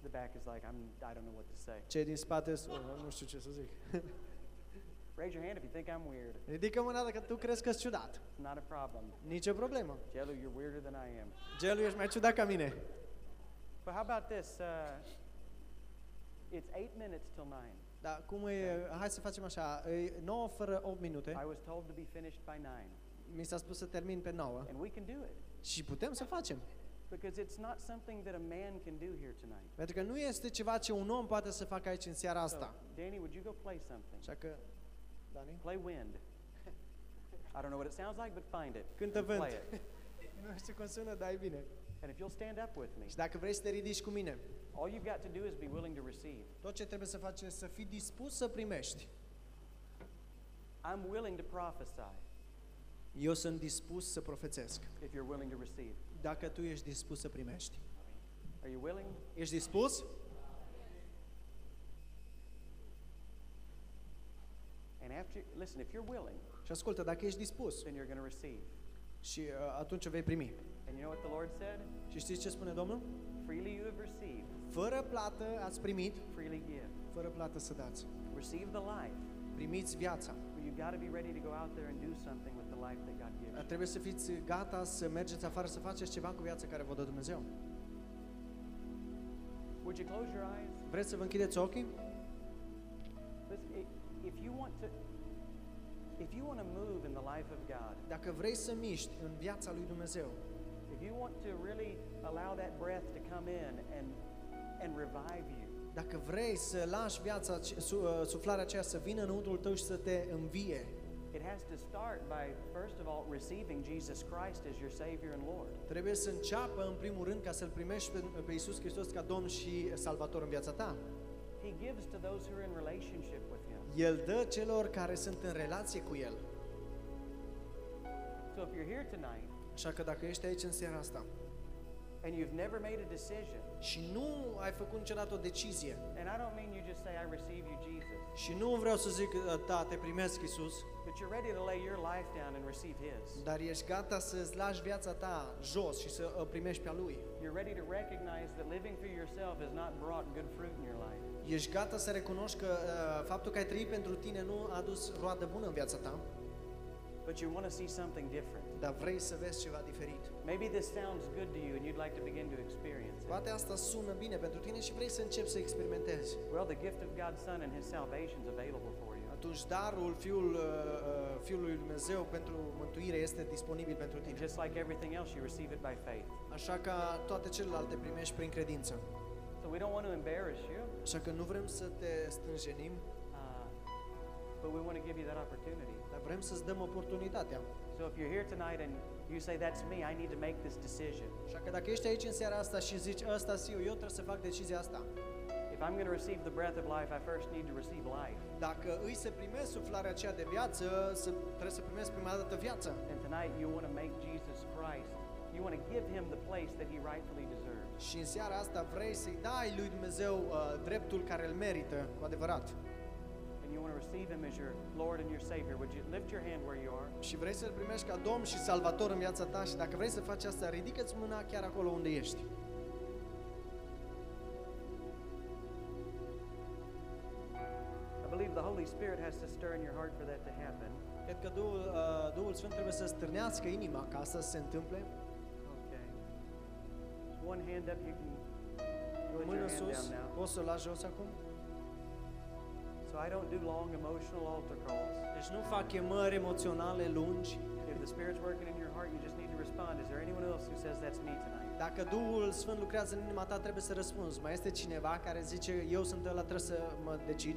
The back is like, I'm, I don't know what to say. Cei din spate, s- "Oh, nu știu ce să zic. Raise your hand if you think I'm weird. Ridică mâna dacă tu crezi că-s ciudat. It's not a problem. Nicio problemă. Jello, you're weirder than I am. Gelu, ești mai ciudat ca mine. But how about this? Uh, it's eight minutes till nine. Dar cum e, hai să facem așa, e 9 fără 8 minute, I was told to be finished by nine, mi s-a spus să termin pe 9 and we can do it și putem să facem. because it's not something that a man can do here tonight. Pentru că nu este ceva ce un om poate să facă aici în seara So, asta. Danny, would you go play something? Așa că, Dani? Play Wind. I don't know what it sounds like, but find it. Cântă and vânt. Play it. Nu știu cum sună, dar e bine. And if you'll stand up with me, Și dacă vrei să te ridici cu mine, all you've got to do is be willing to receive. tot ce trebuie să faci este să fii dispus să primești. I'm willing to prophesy Eu sunt dispus să profețesc. if you're willing to receive. Dacă tu ești dispus să primești. Are you willing? Ești dispus? And after, listen, if you're willing, Și ascultă, dacă ești dispus then you're going to receive. și uh, atunci vei primi. And you know what the Lord said? Și știți ce spune Domnul? Freely you have received, Fără plată ați primit, freely give. fără plată să dați. Receive the life. Primiți viața. But you've got to be ready to go out there and do something with the life that God gives you. Trebuie să fiți gata să mergeți afară să faceți ceva cu viața care vă dă Dumnezeu. Would you close your eyes? Vreți să vă închideți ochii? Want to, if you want to move in the life of God, Dacă vrei să miști în viața lui Dumnezeu, if you want to really allow that breath to come in and and revive you, dacă vrei să lași viața, ace- su- uh, suflarea aceea să vină înăuntrul tău și să te învie, it has to start by first of all receiving Jesus Christ as your Savior and Lord. trebuie să înceapă în primul rând ca să-L primești pe, pe Iisus Hristos ca Domn și Salvator în viața ta. He gives to those who are in relationship with Him. El dă celor care sunt în relație cu El. So if you're here tonight Așa că dacă ești aici în seara asta and you've never made a decision, și nu ai făcut niciodată o decizie and I don't mean you just say I receive you Jesus, și nu vreau să zic, da, te primesc Iisus, but you're ready to lay your life down and receive His. dar ești gata să-ți lași viața ta jos și să o primești pe a Lui. You're ready to recognize that living for yourself has not brought good fruit in your life. Ești gata să recunoști că uh, faptul că ai trăit pentru tine nu a adus roadă bună în viața ta, But you want to see something different. dar vrei să vezi ceva diferit. Maybe this sounds good to you and you'd like to begin to experience it. Poate asta sună bine pentru tine și vrei să începi să experimentezi. Well, the gift of God's Son and His salvation is available for you. Atunci darul Fiul, uh, uh, Fiului lui Dumnezeu pentru mântuire este disponibil pentru And tine. just like everything else, you receive it by faith. Așa ca toate celelalte primești prin credință. So we don't want to embarrass you, Așa că nu vrem să te stânjenim, uh, but we want to give you that opportunity. dar vrem să-ți dăm oportunitatea. So if you're here tonight and you say, That's me, I need to make this decision. Așa că dacă ești aici în seara asta și zici, ăsta sunt eu, eu trebuie să fac decizia asta. If I'm going to receive the breath of life, I first need to receive life. Dacă îi se primesc suflarea aceea de viață, să, trebuie să primesc prima dată viață. And tonight you want to make Jesus Christ, you want to give him the place that he rightfully deserves. Și în seara asta vrei să-i dai lui Dumnezeu uh, dreptul care îl merită, cu adevărat. And you want to receive him as your Lord and your Savior. Would you lift your hand where you are? Și vrei să-L primești ca Domn și Salvator în viața ta și dacă vrei să faci asta, ridică-ți mâna chiar acolo unde ești. I believe the Holy Spirit has to stir in your heart for that to happen. Cred că Duhul, uh, Duhul Sfânt trebuie să stârnească inima ca să se întâmple. Okay. One hand up, you can O put your mână hand sus, down now. poți să o lași jos acum? So I don't do long emotional altar calls. Deci nu fac chemări emoționale lungi. If the Spirit's working in your heart, you just need to respond. Is there anyone else who says that's me tonight? Dacă Duhul Sfânt lucrează în inima ta, trebuie să răspunzi. Mai este cineva care zice, eu sunt ăla, trebuie să mă decid?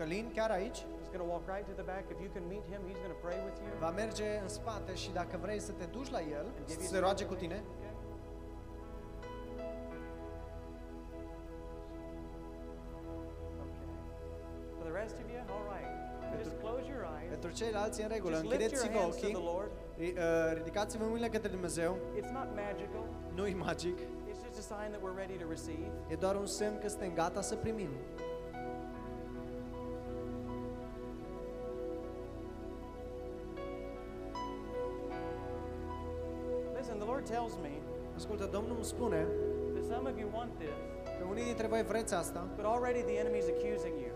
Călin, chiar aici, is going to walk right to the back. If you can meet him, he's going to pray with you. va merge în spate și dacă vrei să te duci la el, and să give you se some roage cu tine, Okay. Okay. For the rest of you, all right. Just close your eyes. pentru ceilalți e în regulă, Just lift your închideți-vă hands to ochii, the Lord. ri- uh, ridicați-vă mâinile către Dumnezeu, It's not magical. nu e magic, It's just a sign that we're ready to receive. e doar un semn că suntem gata să primim. Tells me Ascultă, Domnul îmi spune that some of you want this, că unii dintre voi vreți asta but already the enemy's accusing you.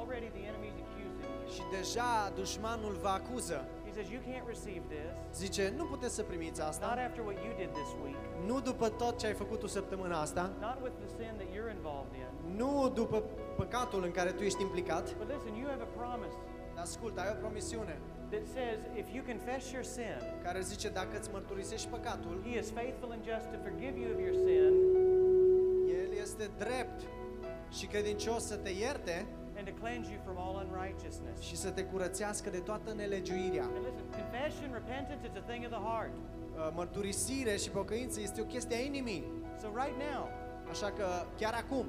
Already the enemy's accusing you. și deja dușmanul vă acuză. He says you can't receive this. Zice, nu puteți să primiți Not asta, after what you did this week. nu după tot ce ai făcut tu săptămâna asta, Not with the sin that you're involved in. nu după păcatul în care tu ești implicat. But listen, you have a promise Dar ascultă, ai o promisiune that says if you confess your sin, care zice dacă îți mărturisești păcatul, He is faithful and just to forgive you of your sin El este drept și credincios să te ierte and to cleanse you from all unrighteousness. și să te curățească de toată nelegiuirea. And listen, confession, repentance, it's a thing of the heart. Uh, Mărturisire și pocăință este o chestie a inimii. So right now, Așa că chiar acum,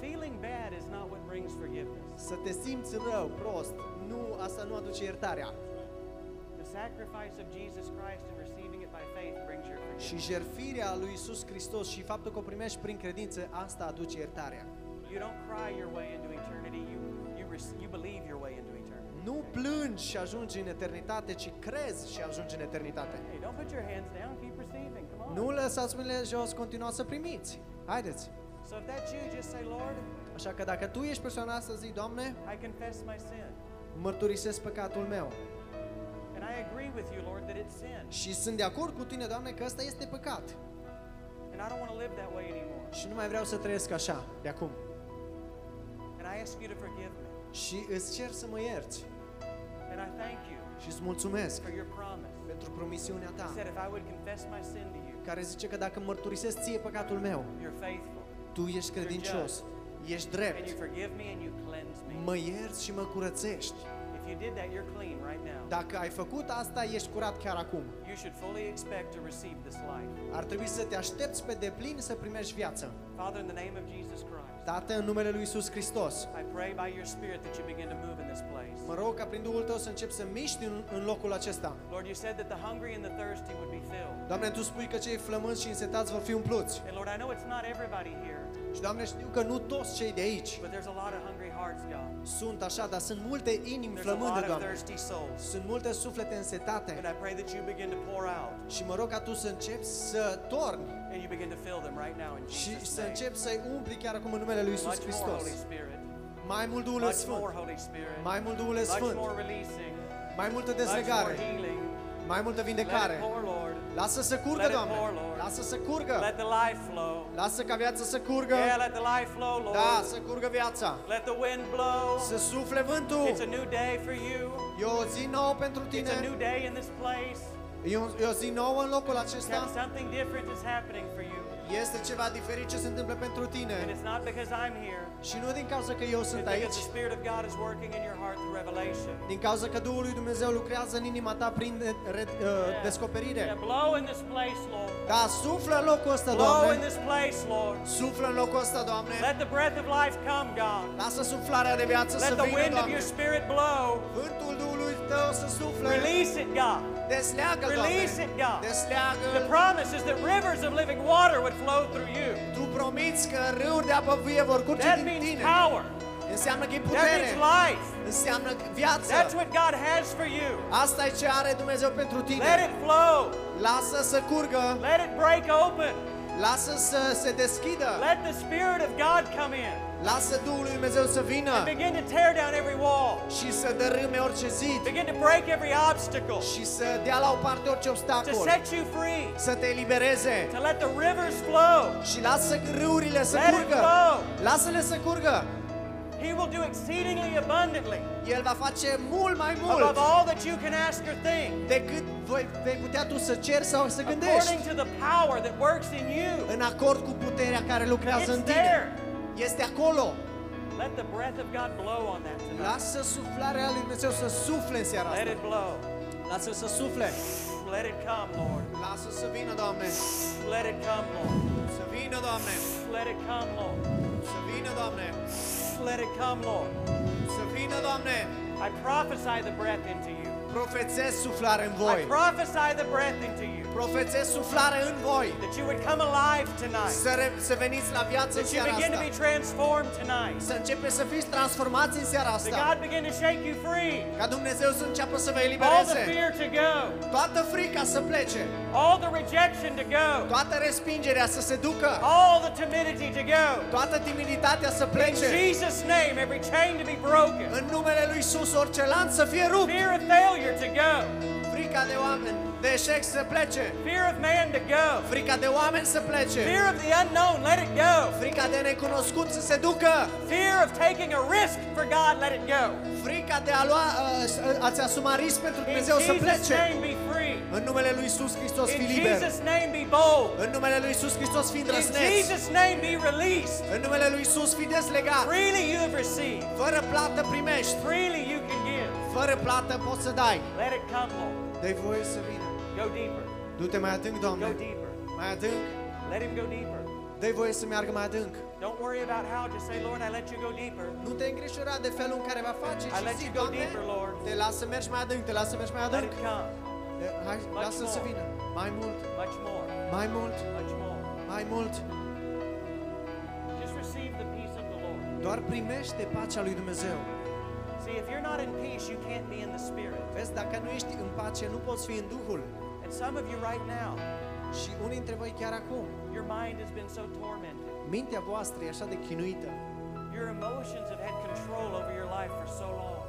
feeling bad is not what brings forgiveness. Să te simți rău, prost, nu, asta nu aduce iertarea. The sacrifice of Jesus Christ and receiving it by faith brings your Și forgiveness. jertfirea lui Isus Hristos și faptul că o primești prin credință, asta aduce iertarea. You don't cry your way into eternity. You you rec- you believe your way into eternity. Nu plângi și ajungi în eternitate, ci crezi și ajungi în eternitate. Hey, don't put your hands down. Keep receiving. Come on. Nu lăsați mâinile jos, continuați să primiți. Haideți! So if that's you, just say, Lord, Așa că dacă tu ești persoana asta, zi, Doamne, I confess my sin. mărturisesc păcatul meu. And I agree with you, Lord, that it's sin. Și sunt de acord cu tine, Doamne, că ăsta este păcat. And I don't want to live that way anymore. Și nu mai vreau să trăiesc așa, de acum. And I ask you to forgive me. Și îți cer să mă ierți. And I thank you Și îți mulțumesc for your promise. pentru promisiunea You ta, said if I would confess my sin to you, care zice că dacă mărturisesc ție păcatul meu, you're faithful. tu ești credincios, ești And drept, you forgive me and you cleanse me. mă ierți și mă curățești. If you did that, you're clean right now. Dacă ai făcut asta, ești curat chiar acum. You should fully expect to receive this life. Ar trebui să te aștepți pe deplin să primești viață. Father, in the name of Jesus Christ, Tată, în numele lui Isus Hristos, I pray by your Spirit that you begin to move in this place. mă rog ca prin Duhul Tău să începi să miști în, în locul acesta. Lord, you said that the hungry and the thirsty would be filled. Doamne, Tu spui că cei flămânți și însetați vor fi umpluți. And Lord, I know it's not everybody here, Și Doamne, știu că nu toți cei de aici but there's a lot of hungry hearts, God. sunt așa, dar sunt multe inimi There's a flămânde, lot of Doamne. thirsty souls. Sunt multe suflete And însetate. I pray that you begin to pour out Și mă rog ca Tu să începi să torni and you begin to fill them right now in și Jesus' să name. începi să-i umpli chiar acum în numele lui Isus Much more, Hristos. Holy Spirit. Mai mult Duhul Much Sfânt, more, Holy Spirit. mai mult Duhul Much Sfânt, more releasing. mai multă Much more dezlegare, healing. mai multă Let vindecare. It pour, Lord. Lasă să curgă, Let it Doamne. pour, Lord. Lasă să curgă. Let the life flow. Lasă ca viața să curgă. Yeah, let the life flow, Lord. Da, să curgă viața. Let the wind blow. Să sufle vântul. It's a new day for you. E o zi nouă pentru It's tine. a new day in this place. E, un, e o zi nouă în locul acesta. Something different is happening for you. Este ceva diferit ce se întâmplă pentru And it's not because I'm here. Și nu din cauza că eu sunt because the Spirit of God is working in your heart through revelation. din cauza că Duhul lui Dumnezeu lucrează în inima ta prin de, re, uh, Yeah, descoperire. blow in this place, Lord. Da, suflă în locul ăsta, Blow in this place, Lord. Suflă în locul ăsta, Doamne. Let the breath of life come, God. Lasă suflarea de viață să Let the wind of your Spirit blow. Vântul Duhului Tău să sufle. Release it, God. Desleagă, Release it, God. The promise is that rivers of living water would flow through you. Tu promiți că râuri de apă vie vor curge That din means tine. power. Înseamnă că e That putere. means life. Înseamnă viață. That's what God has for you. Asta e ce are Dumnezeu pentru Let tine. it flow. Lasă să curgă, Let it break open. lasă să se deschidă, Let the Spirit of God come in lasă Duhul lui Dumnezeu să vină and begin to tear down every wall. și să dărâme orice zid Begin to break every obstacle. și să dea la o parte orice To obstacol, set you free. să te elibereze To let the rivers flow. și lasă râurile să Let it curgă. flow. Lasă-le să curgă. He will do exceedingly abundantly El va face mult mai mult above all that you can ask or think. decât voi, vei putea tu să ceri sau să gândești. According to the power that works in you. În acord cu puterea care lucrează It's în tine. there. Este acolo. Let the breath of God blow on that tonight. Lasă suflarea lui Dumnezeu să sufle în seara Let it blow. Lasă să sufle. Let it come, Lord. Lasă să vină, Doamne. Let it come, Lord. Să vină, Doamne. Let it come, Lord. Să vină, Doamne. Let it come, Lord. Să vină, Doamne. I prophesy the breath into you. Profețez suflare în I prophesy the breath into you. Profețez suflare în voi. That you would come alive tonight. Să, re, să veniți la viață în That you seara begin to be asta. transformed tonight. Să începeți să fiți transformați în seara That asta. God begin to shake you free. Ca Dumnezeu să înceapă să vă All the elibereze. fear to go. Toată frica să plece. All the rejection to go. Toată respingerea să se ducă. All the timidity to go. Toată timiditatea să In plece. Jesus' name, every chain to be broken. În numele lui Isus orice lanț să fie rupt. Fear of failure to go. Frica de oameni, de eșec să plece. Fear of man to go. Frica de oameni să plece. Fear of the unknown, let it go. Frica de necunoscut să se ducă. Fear of taking a risk for God, let it go. Frica de a lua, uh, a-ți asuma risc pentru In Dumnezeu să Jesus' plece. name, be free. În numele lui Isus Hristos fi In liber. Jesus' name, be bold. În numele lui Isus Hristos fi In îndrăsneț. Jesus' name, be released. În numele lui Isus fi deslegat. Freely you have received. Fără plată primești. Freely you can give. Fără plată poți să dai. Let it come, Lord. Dai voie să vină. Go deeper. Du-te mai adânc, Doamne. Go deeper. Mai adânc. Let him go deeper. Dai voie să meargă mai adânc. Don't worry about how. Just say, Lord, I let you go deeper. Nu te îngrijora de felul în care va face I și let zi, you go Doamne, deeper, Lord. te las să mergi mai adânc, te las să mergi mai Let adânc. it come. De- Hai, Much lasă să more. vină. Mai mult, Much more. mai mult, Much more. mai mult. Just receive the peace of the Lord. Doar primește pacea lui Dumnezeu. See, if you're not in peace, you can't be in the Spirit. Vezi, dacă nu ești în pace, nu poți fi în Duhul. And some of you right now, Și unii dintre voi chiar acum, your mind has been so tormented. mintea voastră e așa de chinuită. Your emotions have had control over your life for so long.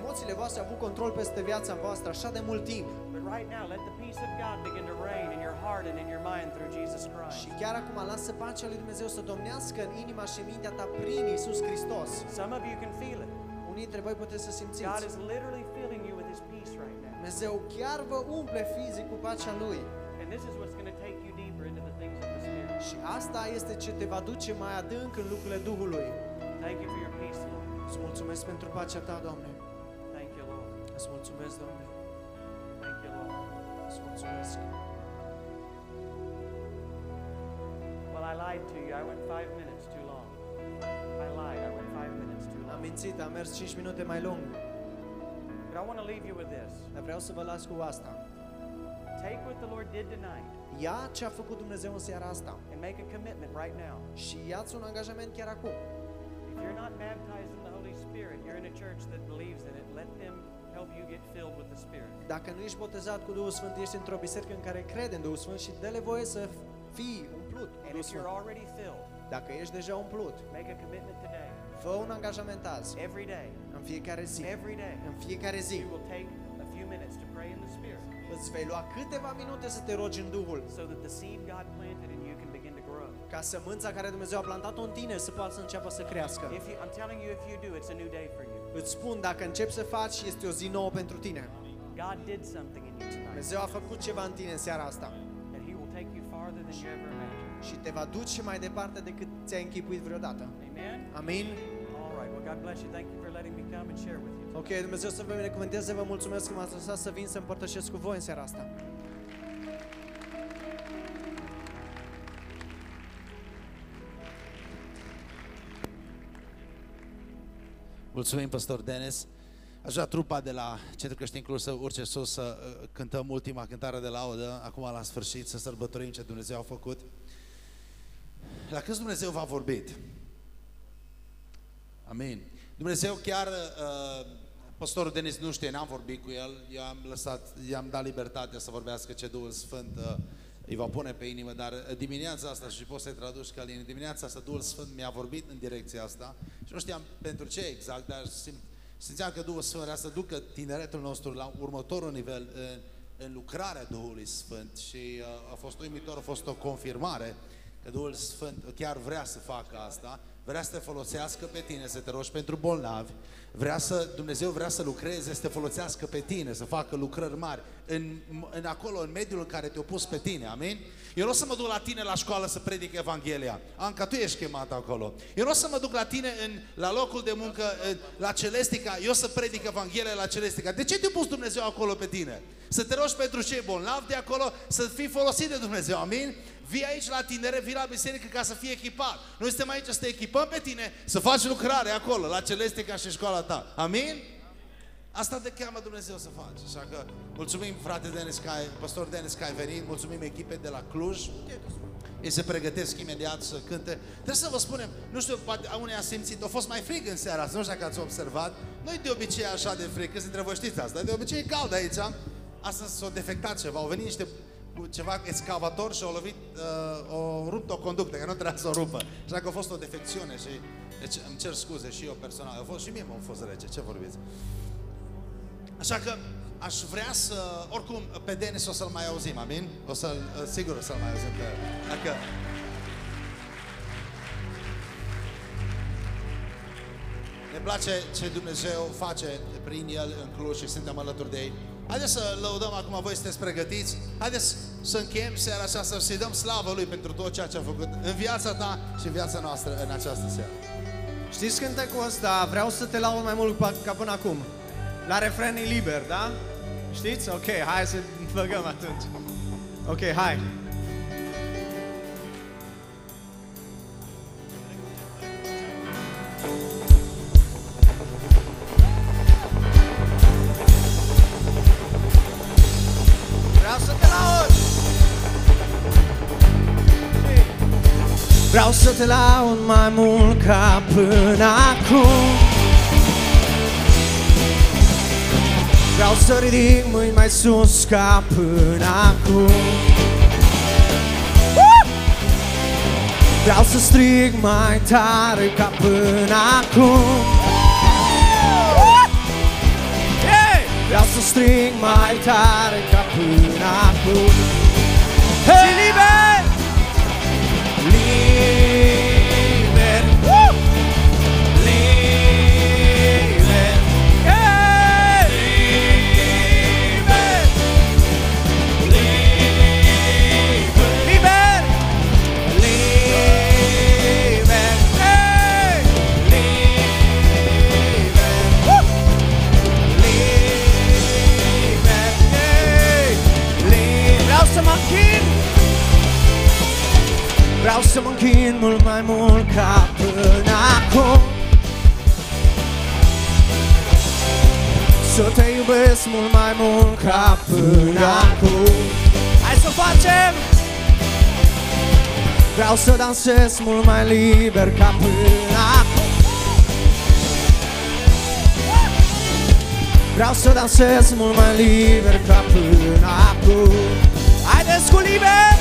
Emoțiile voastre au avut control peste viața voastră așa de mult timp. But right now, let the peace of God begin to reign in your heart and in your mind through Jesus Christ. Și chiar acum lasă pacea lui Dumnezeu să domnească în inima și în mintea ta prin Isus Hristos. Some of you can feel it. Unii dintre voi puteți să God simțiți. is literally filling you with His peace right now. Dumnezeu chiar vă umple fizic cu pacea Lui. And this is what's going to take you deeper into the things of the Spirit. Și asta este ce te va duce mai adânc în lucrurile Duhului. Thank you for your peace, Lord. Îți mulțumesc pentru pacea ta, Doamne. Thank you, Lord. Îți mulțumesc, Doamne. Thank you, Lord. Îți mulțumesc. Well, I lied to you. I went five minutes too long. I lied. Am long. mințit, am mers 5 minute mai lung. But I want to leave you with this. Dar vreau să vă las cu asta. Take what the Lord did tonight Ia ce a făcut Dumnezeu în seara asta and make a commitment right now. și ia-ți un angajament chiar acum. If you're not baptized in the Holy Spirit, you're in a church that believes in it, let them help you get filled with the Spirit. Dacă nu ești botezat cu Duhul Sfânt, ești într-o biserică în care crede în Duhul Sfânt și dă-le voie să fii umplut cu And Duhul if you're Sfânt. already filled, Dacă ești deja umplut, make a commitment today. Fă un angajament azi, Every day, în fiecare zi. every day, În fiecare zi you will take a few minutes to pray in the Spirit îți vei lua câteva minute să te rogi în Duhul, so that the seed God planted in you can begin to grow. ca sămânța care Dumnezeu a plantat-o în tine să poată să înceapă să crească. If you, I'm telling you, if you do, it's a new day for you. Îți spun, dacă începi să faci, este o zi nouă pentru tine. God did something in you tonight, Dumnezeu a făcut ceva în tine în seara asta and He will take you farther than you ever imagined. și te va duce mai departe decât ți-ai închipuit vreodată. Amen. Amin? All right. Well, God bless you. Thank you for letting me come and share with you. Ok, Dumnezeu să vă binecuvânteze, vă mulțumesc că m-ați lăsat să vin să împărtășesc cu voi în seara asta. Mulțumim, Păstor Denis. Aș vrea trupa de la Centrul Creștin Cluj să urce sus să uh, cântăm ultima cântare de laudă, acum la sfârșit, să sărbătorim ce Dumnezeu a făcut. La câți Dumnezeu v-a vorbit? Am Amin. Dumnezeu chiar, uh, pastorul Denis nu știe, n-am vorbit cu el, eu am lăsat, i-am dat libertatea să vorbească ce Duhul Sfânt uh, îi va pune pe inimă, dar uh, dimineața asta, și poți să-i traduci Călin, dimineața asta Duhul Sfânt mi-a vorbit în direcția asta și nu știam pentru ce exact, dar simt, simțeam că Duhul Sfânt vrea să ducă tineretul nostru la următorul nivel în, în lucrarea Duhului Sfânt și uh, a fost uimitor, a fost o confirmare că Duhul Sfânt chiar vrea să facă asta, vrea să te folosească pe tine, să te rogi pentru bolnavi, vrea să, Dumnezeu vrea să lucreze, să te folosească pe tine, să facă lucrări mari în, în acolo, în mediul în care te-a pus pe tine, amin? Eu nu o să mă duc la tine la școală să predic Evanghelia. Anca, tu ești chemat acolo. Eu nu o să mă duc la tine în, la locul de muncă, în, la Celestica, eu să predic Evanghelia la Celestica. De ce te-a pus Dumnezeu acolo pe tine? Să te rogi pentru cei bolnavi de acolo, să fii folosit de Dumnezeu, amin? Vii aici la tinere, vii la biserică ca să fii echipat. Noi suntem aici să te echipăm pe tine, să faci lucrare acolo, la Celestica și școala ta. Amin? Asta te cheamă Dumnezeu să faci. Așa că mulțumim frate Denis că ai, pastor Denis că ai venit, mulțumim echipei de la Cluj. Ei se pregătesc imediat să cânte. Trebuie să vă spunem, nu știu, poate unii a simțit, a fost mai frig în seara asta, nu știu dacă ați observat. Noi de obicei așa de frig, că dintre voi știți asta, de obicei e cald aici. Astăzi s-a defectat ceva, au venit niște cu ceva excavator și au lovit, uh, o rupt o conductă, că nu trebuia să o rupă. Așa că a fost o defecțiune și deci îmi cer scuze și eu personal. A fost și mie m-a fost rece, ce vorbiți? Așa că aș vrea să, oricum, pe Denis o să-l mai auzim, amin? O să sigur o să-l mai auzim pe Dacă... Ne place ce Dumnezeu face prin El în Cluj și suntem alături de ei. Haideți să lăudăm acum, voi sunteți pregătiți? Haideți să încheiem seara aceasta și să-i dăm slavă Lui pentru tot ceea ce a făcut în viața ta și în viața noastră în această seară. Știți cântecul ăsta? Vreau să te laud mai mult pa- ca până acum. La refren e liber, da? Știți? Ok, hai să băgăm atunci. Ok, hai. Vreau să te laud mai mult ca până acum Vreau să ridic mâini mai sus ca până acum Woo! Vreau să strig mai tare ca până acum Woo! Hey! Vreau să strig mai tare ca până acum Vreau să mă închin mult mai mult ca până acum Să te iubesc mult mai mult ca până acum Hai să o facem! Vreau să dansez mult mai liber ca până acum Vreau să dansez mult mai liber ca până acum Haideți cu liber!